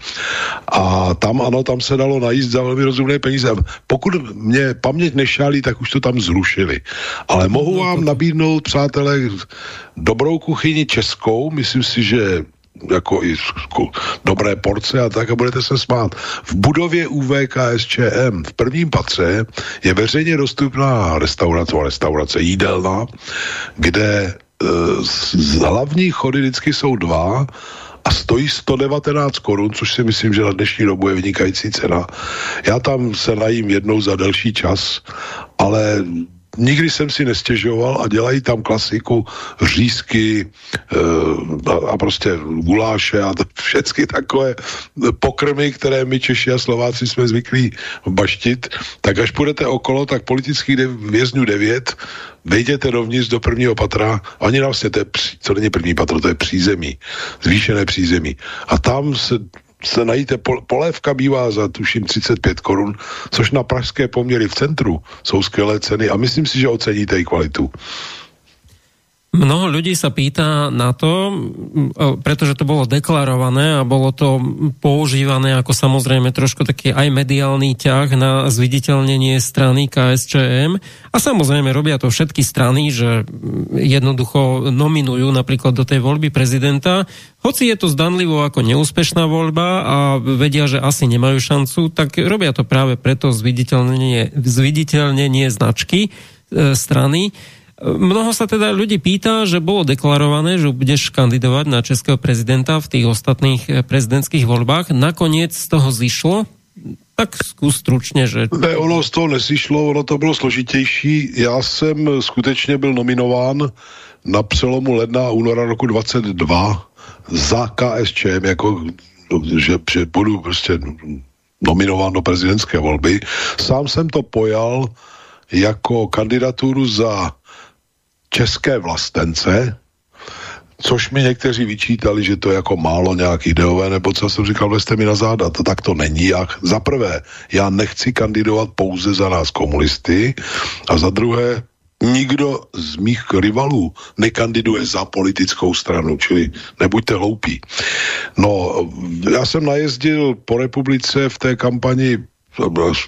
A tam, ano, tam se dalo najíst za velmi rozumné peníze. Pokud mě paměť nešálí, tak už to tam zrušili. Ale mohu no, vám nabídnout, přátelé, dobrou kuchyni českou, myslím si, že jako i dobré porce a tak a budete se smát. V budově UVKSČM v prvním patře je veřejně dostupná restaurace, restaurace jídelna, kde e, z hlavní chody vždycky jsou dva a stojí 119 korun, což si myslím, že na dnešní dobu je vynikající cena. Já tam se najím jednou za delší čas, ale nikdy jsem si nestěžoval a dělají tam klasiku, řízky e, a, prostě guláše a všechny takové pokrmy, které my Češi a Slováci jsme zvyklí baštit, tak až půjdete okolo, tak politických vězňů devět, vejděte dovnitř do prvního patra, ani vlastně to je, co není první patro, to je přízemí, zvýšené přízemí. A tam se se najíte, polévka bývá za tuším 35 korun, což na pražské poměry v centru jsou skvělé ceny a myslím si, že oceníte i kvalitu. Mnoho ľudí sa pýta na to, pretože to bolo deklarované a bolo to používané ako samozrejme trošku taký aj mediálny ťah na zviditeľnenie strany KSČM. A samozrejme robia to všetky strany, že jednoducho nominujú napríklad do tej voľby prezidenta. Hoci je to zdanlivo ako neúspešná voľba a vedia, že asi nemajú šancu, tak robia to práve preto zviditeľnenie, zviditeľnenie značky e, strany. Mnoho sa teda ľudí pýta, že bolo deklarované, že budeš kandidovať na českého prezidenta v tých ostatných eh, prezidentských voľbách. Nakoniec z toho zišlo? Tak zkus stručně, že... Ne, ono z toho nesišlo, ono to bylo složitější. Já jsem skutečně byl nominován na přelomu ledna a února roku 22 za KSČM, jako, že, že budu prostě nominován do prezidentské volby. Sám jsem to pojal jako kandidaturu za české vlastence, což mi někteří vyčítali, že to je jako málo nějak ideové, nebo co jsem říkal, vlezte mi na záda, to tak to není. Já, za prvé, já nechci kandidovat pouze za nás komunisty a za druhé, nikdo z mých rivalů nekandiduje za politickou stranu, čili nebuďte hloupí. No, já jsem najezdil po republice v té kampani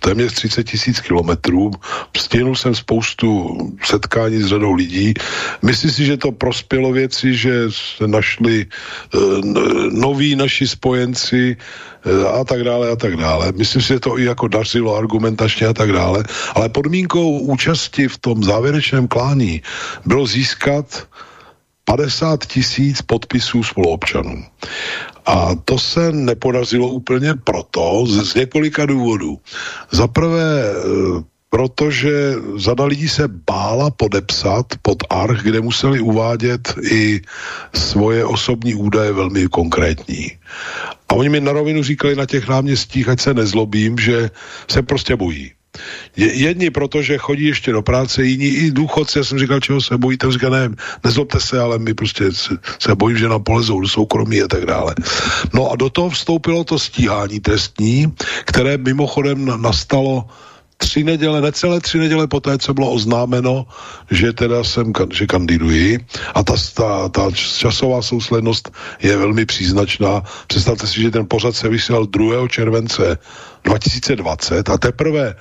téměř 30 tisíc kilometrů, stihnul jsem spoustu setkání s řadou lidí. Myslím si, že to prospělo věci, že se našli uh, noví naši spojenci uh, a tak dále a tak dále. Myslím si, že to i jako dařilo argumentačně a tak dále. Ale podmínkou účasti v tom závěrečném klání bylo získat 50 tisíc podpisů spoluobčanů. A to se nepodařilo úplně proto, z, z několika důvodů. Za prvé, e, protože zada lidí se bála podepsat pod arch, kde museli uvádět i svoje osobní údaje velmi konkrétní. A oni mi na rovinu říkali na těch náměstích, ať se nezlobím, že se prostě bojí. Jedni protože chodí ještě do práce, jiní i důchodci, já jsem říkal, čeho se bojíte, říká, ne, nezlobte se, ale my prostě se, bojím, že nám polezou do soukromí a tak dále. No a do toho vstoupilo to stíhání trestní, které mimochodem nastalo tři neděle, necelé tři neděle poté, co bylo oznámeno, že teda jsem, že kandiduji a ta, ta, ta časová souslednost je velmi příznačná. Představte si, že ten pořad se vysílal 2. července 2020 a teprve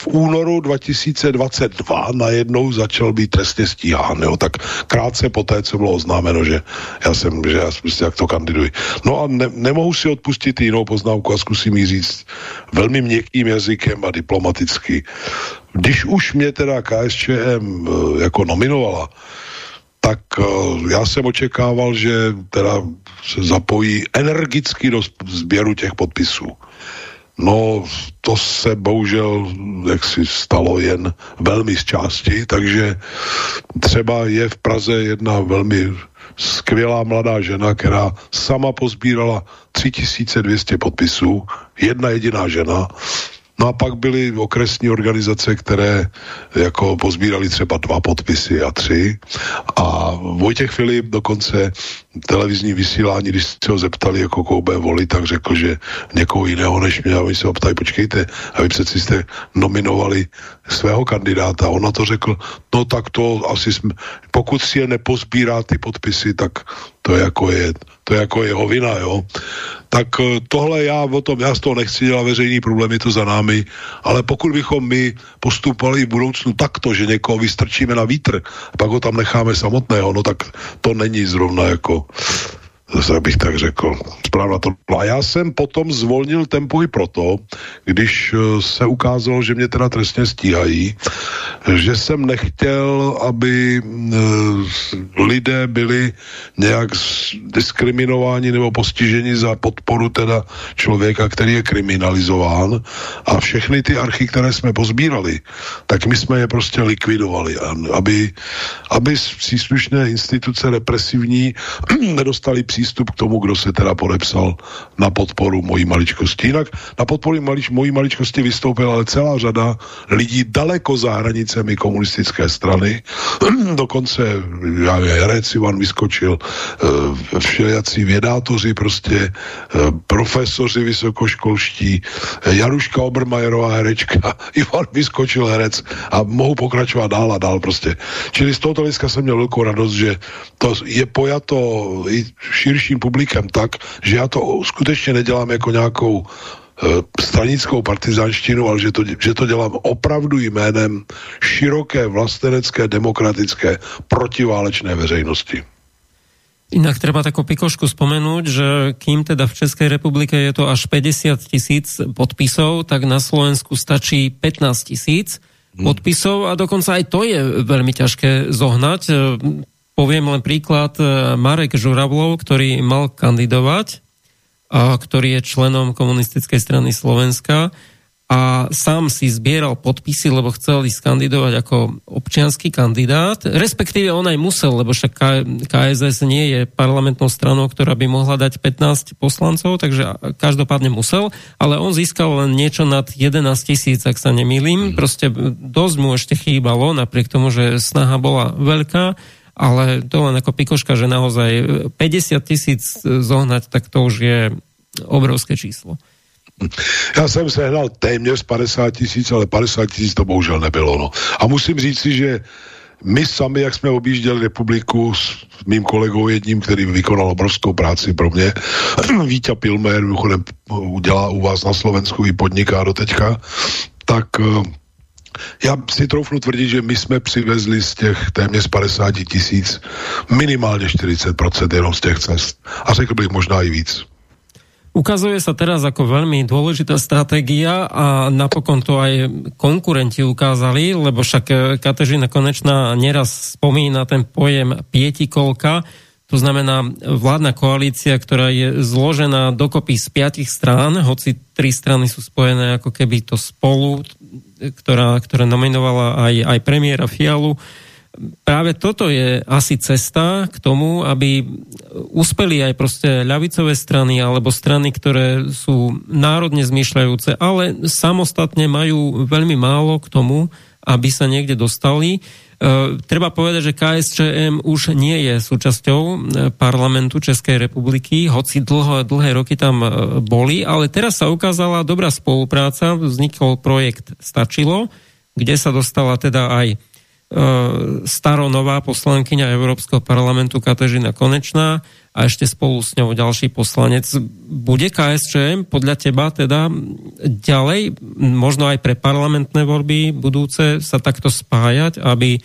v únoru 2022 najednou začal být trestně stíhán, jo, tak krátce po té, co bylo oznámeno, že já jsem, že já prostě jak to kandiduji. No a ne, nemohu si odpustit jinou poznámku a zkusím ji říct velmi měkkým jazykem a diplomaticky. Když už mě teda KSČM eh, jako nominovala, tak uh, já jsem očekával, že teda se zapojí energicky do sběru těch podpisů. No, to se bohužel jak si stalo jen velmi z části, takže třeba je v Praze jedna velmi skvělá mladá žena, která sama pozbírala 3200 podpisů, jedna jediná žena, No a pak byly okresní organizace, které jako pozbírali třeba dva podpisy a tři. A Vojtěch Filip dokonce televizní vysílání, když se ho zeptali, jako koho bude volit, tak řekl, že někoho jiného než mě. A oni se ho ptají, počkejte, a vy přeci jste nominovali svého kandidáta. On na to řekl, no tak to asi jsme, pokud si je nepozbírá ty podpisy, tak to jako je, to jako jeho vina, jo. Tak eh, tohle já o tom, já z toho nechci dělat veřejný problém, je to za námi, ale pokud bychom my postupovali v budoucnu takto, že někoho vystrčíme na vítr, a pak ho tam necháme samotného, no tak to není zrovna jako zase bych tak řekl. Správna to. A já jsem potom zvolnil tempo i proto, když eh, se ukázalo, že mě teda trestně stíhají, že jsem nechtěl, aby eh, lidé byli nějak diskriminováni nebo postiženi za podporu teda člověka, který je kriminalizován a všechny ty archy, které jsme pozbírali, tak my jsme je prostě likvidovali, aby, aby příslušné instituce represivní nedostali příležitost přístup k tomu, kdo se teda podepsal na podporu mojí maličkosti. Jinak na podporu malič, mojí maličkosti vystoupila ale celá řada lidí daleko za hranicemi komunistické strany. Dokonce já, Jarec Ivan vyskočil, e, všelijací vědátoři, prostě e, profesoři vysokoškolští, e, Jaruška Obermajerová herečka, Ivan vyskočil herec a mohu pokračovat dál a dál prostě. Čili z tohoto liska jsem měl velkou radost, že to je pojato i širším publikem tak, že já to skutečně nedělám jako nějakou e, stranickou partizánštinu, ale že to, že to dělám opravdu jménem široké vlastenecké, demokratické, protiválečné veřejnosti. Inak treba takú pikošku spomenúť, že kým teda v Českej republike je to až 50 tisíc podpisov, tak na Slovensku stačí 15 tisíc hmm. podpisov a dokonca aj to je veľmi ťažké zohnať. Poviem len príklad, e, Marek Žuravlov, ktorý mal kandidovať, a ktorý je členom komunistickej strany Slovenska a sám si zbieral podpisy, lebo chcel ísť kandidovať ako občianský kandidát, respektíve on aj musel, lebo však KSS nie je parlamentnou stranou, ktorá by mohla dať 15 poslancov, takže každopádne musel, ale on získal len niečo nad 11 tisíc, ak sa nemýlim, mhm. proste dosť mu ešte chýbalo, napriek tomu, že snaha bola veľká, ale to len ako pikoška, že naozaj 50 tisíc zohnať, tak to už je obrovské číslo. Já jsem sehnal téměř 50 tisíc, ale 50 tisíc to bohužel nebylo. No. A musím říct si, že my sami, jak jsme objížděli republiku s mým kolegou jedním, který vykonal obrovskou práci pro mě, Vítě Pilmer, udělá u vás na Slovensku i podniká do teďka, tak eh, já si troufnu tvrdit, že my jsme přivezli z těch téměř 50 tisíc minimálně 40% jenom z těch cest. A řekl bych možná i víc. Ukazuje sa teraz ako veľmi dôležitá stratégia a napokon to aj konkurenti ukázali, lebo však eh, Kateřina Konečná neraz spomína ten pojem pietikolka, to znamená vládna koalícia, ktorá je zložená dokopy z piatich strán, hoci tri strany sú spojené ako keby to spolu, ktorá, ktorá nominovala aj, aj premiéra Fialu. Práve toto je asi cesta k tomu, aby uspeli aj proste ľavicové strany alebo strany, ktoré sú národne zmýšľajúce, ale samostatne majú veľmi málo k tomu, aby sa niekde dostali. Uh, treba povedať, že KSČM už nie je súčasťou e, parlamentu Českej republiky, hoci dlho, dlhé roky tam uh, boli, ale teraz sa ukázala dobrá spolupráca, vznikol projekt Stačilo, kde sa dostala teda aj staronová poslankyňa Európskeho parlamentu Katežina Konečná a ešte spolu s ňou ďalší poslanec. Bude KSČM podľa teba teda ďalej, možno aj pre parlamentné voľby budúce sa takto spájať, aby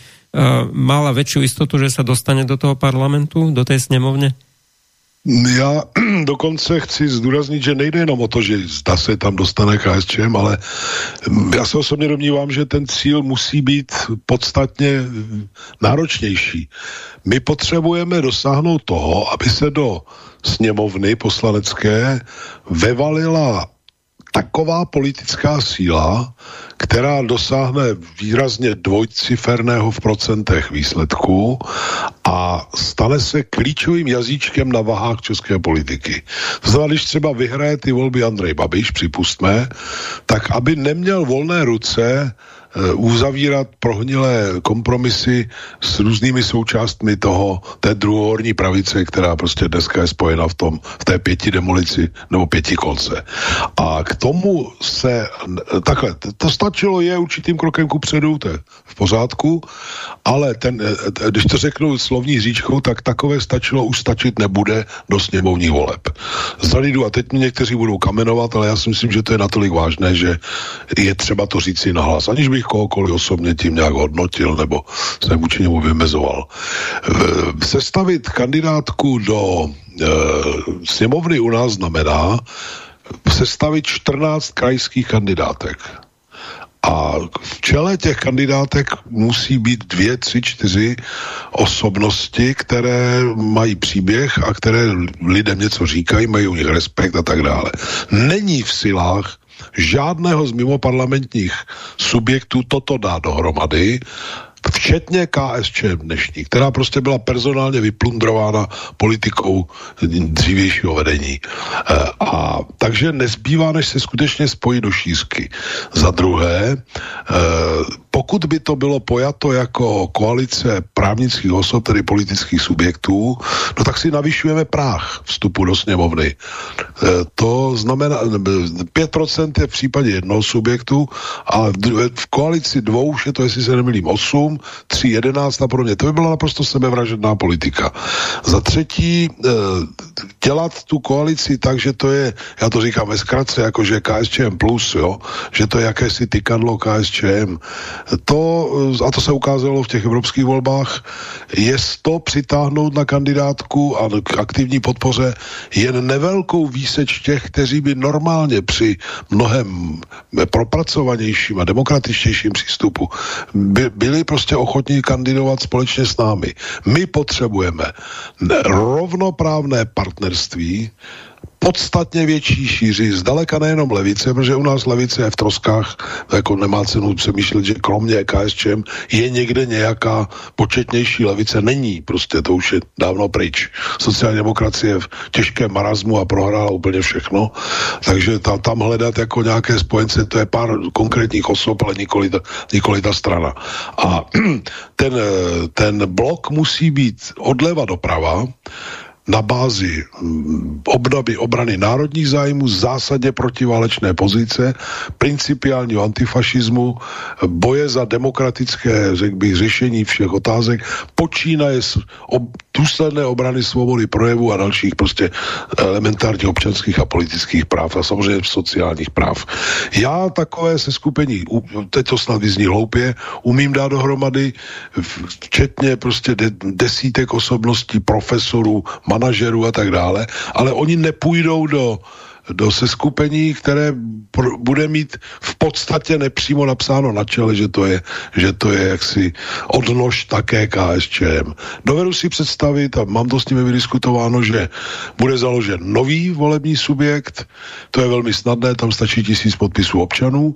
mala väčšiu istotu, že sa dostane do toho parlamentu, do tej snemovne? Já dokonce chci zdůraznit, že nejde jenom o to, že zda se tam dostane KSČM, ale já se osobně domnívám, že ten cíl musí být podstatně náročnější. My potřebujeme dosáhnout toho, aby se do sněmovny poslanecké vevalila taková politická síla, která dosáhne výrazně dvojciferného v procentech výsledku a stane se klíčovým jazyčkem na vahách české politiky. Znamená, když třeba vyhraje ty volby Andrej Babiš, připustme, tak aby neměl volné ruce uzavírat prohnilé kompromisy s různými součástmi toho, té druhohorní pravice, která prostě dneska je spojena v tom, v té pěti demolici nebo pěti kolce. A k tomu se, takhle, to stačilo je určitým krokem ku předu, to je v pořádku, ale ten, když to řeknu slovní říčkou, tak takové stačilo už stačit nebude do sněmovních voleb. Zalidu, a teď mě někteří budou kamenovat, ale já si myslím, že to je natolik vážné, že je třeba to říci nahlas, aniž bych kohokoliv osobně tím nějak hodnotil nebo se vůči němu vymezoval. Sestavit kandidátku do e, sněmovny u nás znamená sestavit 14 krajských kandidátek. A v čele těch kandidátek musí být dvě, tři, čtyři osobnosti, které mají příběh a které lidem něco říkají, mají u nich respekt a tak dále. Není v silách žádného z mimoparlamentních subjektů toto dá dohromady včetně KSČ dnešní, která prostě byla personálně vyplundrována politikou dřívějšího vedení. Eh, a takže nezbývá, než se skutečně spojit do šířky. Za druhé, eh, pokud by to bylo pojato jako koalice právnických osob, tedy politických subjektů, no tak si navyšujeme práh vstupu do sněmovny. E, to znamená, 5% je v případě jednoho subjektu, a v koalici dvou už je to, jestli se nemýlím, 8, 3, 11 a podobně. To by byla naprosto sebevražedná politika. Za třetí, e, dělat tu koalici tak, že to je, já to říkám ve zkratce, jako že KSČM plus, jo, že to je jakési tykadlo KSČM, to, a to se ukázalo v těch evropských volbách, je to přitáhnout na kandidátku a k aktivní podpoře jen nevelkou výseč těch, kteří by normálně při mnohem propracovanějším a demokratičtějším přístupu by, byli prostě ochotní kandidovat společně s námi. My potřebujeme rovnoprávné partnerství, podstatně větší šíři, zdaleka nejenom levice, protože u nás levice je v troskách, jako nemá cenu přemýšlet, že kromě KSČM je někde nějaká početnější levice. Není, prostě to už je dávno pryč. Sociální demokracie je v těžkém marazmu a prohrála úplně všechno, takže ta, tam hledat jako nějaké spojence, to je pár konkrétních osob, ale nikoli ta, nikoli ta strana. A ten, ten blok musí být odleva doprava, na bázi mm, obnovy obrany národních zájmů, zásadně protiválečné pozice, principiálního antifašismu, boje za demokratické, řekl bych, řešení všech otázek, počínaje ob, důsledné obrany svobody projevu a dalších prostě elementárních občanských a politických práv a samozřejmě sociálních práv. Já takové se skupení, teď to snad vyzní hloupě, umím dát dohromady, včetně prostě de, desítek osobností, profesorů, manažerů a tak dále, ale oni nepůjdou do do seskupení, které bude mít v podstatě nepřímo napsáno na čele, že to je, že to je jaksi odnož také KSČM. Dovedu si představit, a mám to s nimi vydiskutováno, že bude založen nový volební subjekt, to je velmi snadné, tam stačí tisíc podpisů občanů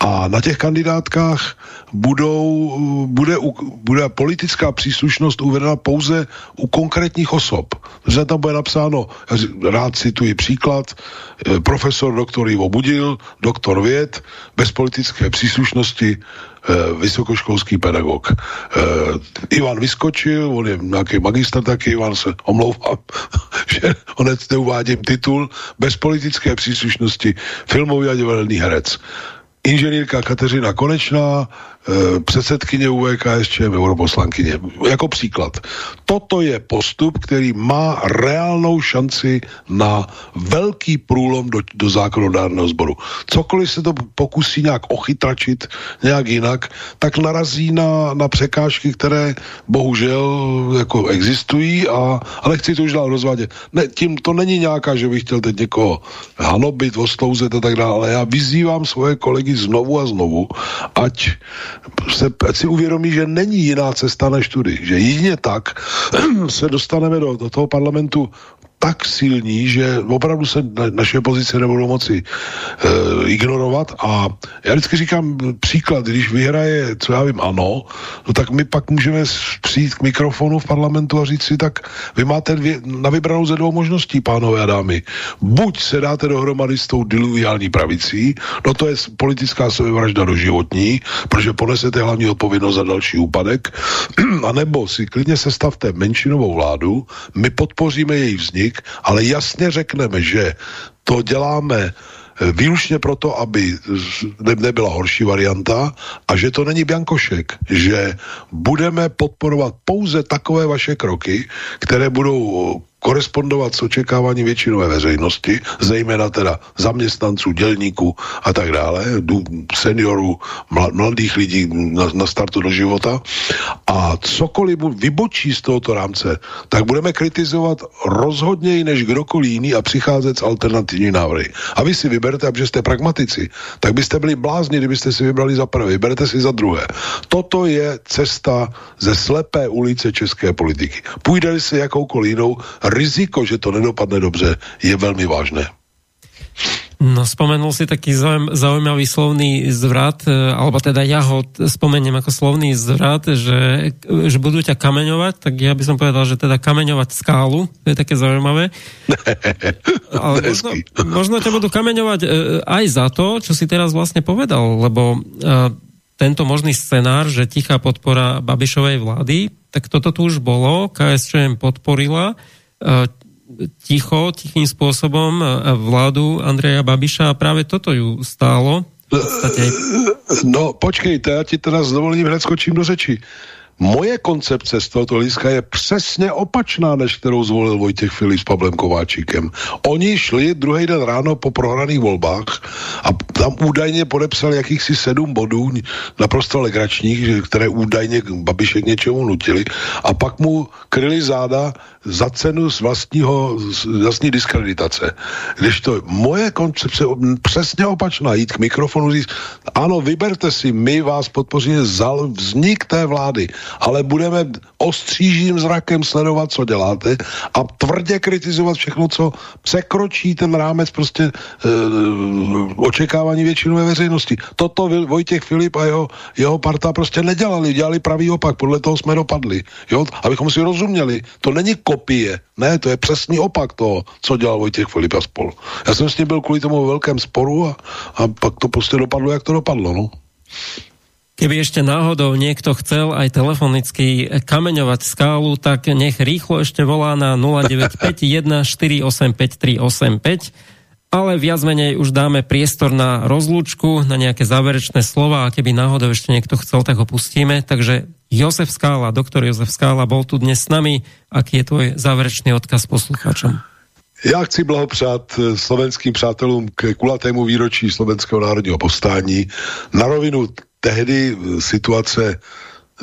a na těch kandidátkách budou, bude, bude politická příslušnost uvedena pouze u konkrétních osob. Že tam bude napsáno, rád cituji příklad, profesor doktor Ivo Budil, doktor věd, bez politické příslušnosti, eh, vysokoškolský pedagog. Eh, Ivan vyskočil, on je nějaký magister taky, Ivan se omlouvá, že honec neuvádím titul, bez politické příslušnosti, filmový a divadelný herec inženýrka Kateřina Konečná, předsedkyně UVKSČ, europoslankyně. Jako příklad. Toto je postup, který má reálnou šanci na velký průlom do, do zákonodárného sboru. Cokoliv se to pokusí nějak ochytračit nějak jinak, tak narazí na, na překážky, které bohužel jako existují, a, ale chci to už dál rozvádět. Ne, tím to není nějaká, že bych chtěl teď někoho hanobit, ostlouzet a tak dále, ale já vyzývám svoje kolegy znovu a znovu, ať, se, si uvědomí, že není jiná cesta než tudy. Že jedině tak se dostaneme do, do toho parlamentu tak silní, že opravdu se na, naše pozice nebudou moci uh, ignorovat a já vždycky říkám příklad, když vyhraje, co já vím, ano, no tak my pak můžeme přijít k mikrofonu v parlamentu a říct si, tak vy máte dvě, na vybranou ze dvou možností, pánové a dámy. Buď se dáte dohromady s tou diluviální pravicí, no to je politická sebevražda doživotní, protože ponesete hlavní odpovědnost za další úpadek, anebo si klidně sestavte menšinovou vládu, my podpoříme její vznik, ale jasně řekneme, že to děláme eh, výlučně proto, aby nebyla horší varianta a že to není Biankošek, že budeme podporovat pouze takové vaše kroky, které budou korespondovat s očekávání většinové veřejnosti, zejména teda zaměstnanců, dělníků a tak dále, seniorů, mladých lidí na, na startu do života. A cokoliv vybočí z tohoto rámce, tak budeme kritizovat rozhodněji než kdokoliv jiný a přicházet s alternativní návrhy. A vy si vyberte, protože jste pragmatici, tak byste byli blázni, kdybyste si vybrali za prvé, vyberte si za druhé. Toto je cesta ze slepé ulice české politiky. Půjde si jakoukoliv jinou, riziko, že to nedopadne dobře, je velmi vážné. No, spomenul si taký zaujímavý slovný zvrat, e, alebo teda ja ho spomeniem ako slovný zvrat, že, že budú ťa kameňovať, tak ja by som povedal, že teda kameňovať skálu, to je také zaujímavé. Ale možno, možno ťa budú kameňovať e, aj za to, čo si teraz vlastne povedal, lebo e, tento možný scenár, že tichá podpora Babišovej vlády, tak toto tu už bolo, KSČM podporila, ticho, tichým spôsobom e, vládu Andreja Babiša a práve toto ju stálo. No počkejte, já ti teda s dovolením hned skočím do řeči. Moje koncepce z tohoto líska je přesně opačná, než kterou zvolil Vojtěch Filip s Pavlem Kováčíkem. Oni šli druhý den ráno po prohraných volbách a tam údajně podepsali jakýchsi sedm bodů, naprosto legračních, které údajně Babišek něčemu nutili a pak mu kryli záda za cenu z vlastního, z vlastní diskreditace. Když to moje koncepce přesně opačná, jít k mikrofonu říct, ano, vyberte si, my vás podpoříme za vznik té vlády, ale budeme ostřížím zrakem sledovat, co děláte a tvrdě kritizovat všechno, co překročí ten rámec prostě e, očekávání většinové veřejnosti. Toto Vojtěch Filip a jeho, jeho parta prostě nedělali, dělali pravý opak, podle toho jsme dopadli. Jo? Abychom si rozuměli, to není kopie. Ne, to je přesný opak toho, co dělal Vojtěch Filip a spol. Já jsem s ním byl kvůli tomu velkém sporu a, a pak to prostě dopadlo, jak to dopadlo. No. Keby ešte náhodou niekto chcel aj telefonicky kameňovať skálu, tak nech rýchlo ešte volá na 0951485385, ale viac menej už dáme priestor na rozlúčku, na nejaké záverečné slova a keby náhodou ešte niekto chcel, tak ho pustíme. Takže Josef Skála, doktor Josef Skála bol tu dnes s nami. Aký je tvoj záverečný odkaz poslucháčom? Já chci blahopřát eh, slovenským přátelům k kulatému výročí slovenského národního povstání. Na rovinu tehdy eh, situace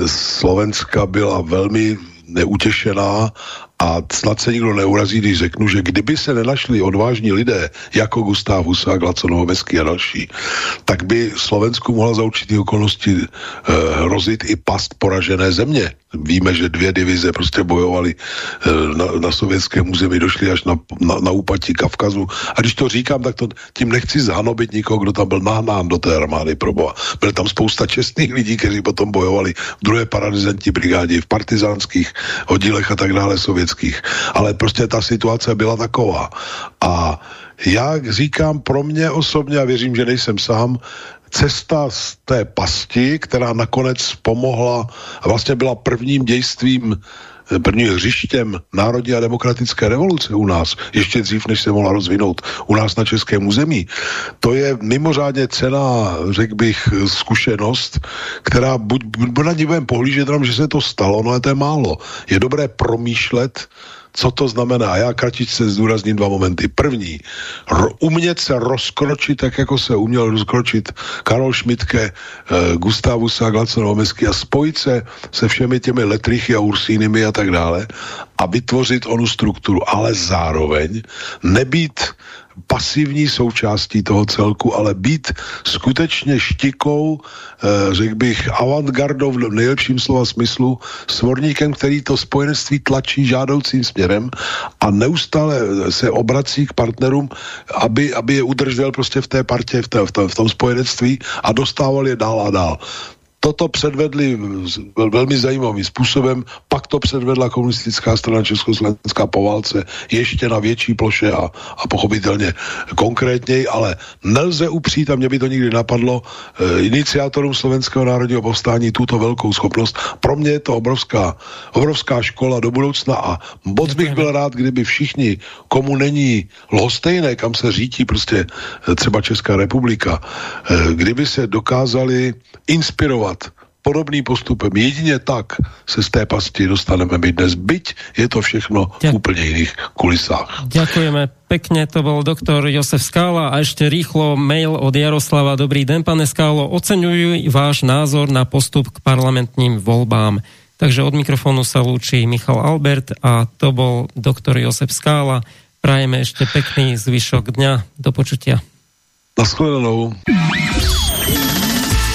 Slovenska byla velmi neutěšená a snad se nikdo neurazí, když řeknu, že kdyby se nenašli odvážní lidé, jako Gustav Husák, Laco Novomeský a další, tak by Slovensku mohla za určitý okolnosti eh, hrozit i past poražené země. Víme, že dvě divize prostě bojovaly eh, na, na sovětském území, došly až na, na, na úpatí Kavkazu. A když to říkám, tak to tím nechci zhanobit nikoho, kdo tam byl nahnán do té armády pro boha. Byl tam spousta čestných lidí, kteří potom bojovali v druhé paradizantní brigádě, v partizánských oddílech a tak dále sovětských. Ale prostě ta situace byla taková. A já říkám pro mě osobně, a věřím, že nejsem sám, cesta z té pasti, která nakonec pomohla vlastně byla prvním dějstvím prvním hřištěm národní a demokratické revoluce u nás, ještě dřív, než se mohla rozvinout u nás na českém území. To je mimořádně cená, řekl bych, zkušenost, která buď, buď na budeme pohlížet, že se to stalo, no ale to je málo. Je dobré promýšlet, co to znamená? Já kratičce zdůrazním dva momenty. První, ro, umět se rozkročit, tak jako se uměl rozkročit Karol Šmitke, eh, Gustavus a Glacenovomesky a spojit se se všemi těmi letrichy a ursínými a tak dále a vytvořit onu strukturu, ale zároveň nebýt pasivní součástí toho celku, ale být skutečně štikou, eh, řekl bych, avantgardou v nejlepším slova smyslu, svorníkem, který to spojenství tlačí žádoucím směrem a neustále se obrací k partnerům, aby, aby je udržel prostě v té partě, v, té, v, tom, v tom spojenectví a dostával je dál a dál toto předvedli velmi zajímavým způsobem, pak to předvedla komunistická strana Československá po válce ještě na větší ploše a, a pochopitelně konkrétněji, ale nelze upřít, a mě by to nikdy napadlo, e, iniciátorům Slovenského národního povstání tuto velkou schopnost. Pro mě je to obrovská, obrovská škola do budoucna a moc bych byl rád, kdyby všichni, komu není lhostejné, kam se řítí prostě e, třeba Česká republika, e, kdyby se dokázali inspirovat podobným postupem. Jedině tak se z té pasti dostaneme my dnes, byť je to všechno Ďak... v úplně jiných kulisách. Ďakujeme pekne, to bol doktor Josef Skála a ešte rýchlo mail od Jaroslava. Dobrý den, pane Skálo, oceňujú váš názor na postup k parlamentním voľbám. Takže od mikrofónu sa lúči Michal Albert a to bol doktor Josef Skála. Prajeme ešte pekný zvyšok dňa. Do počutia. Naschledanou.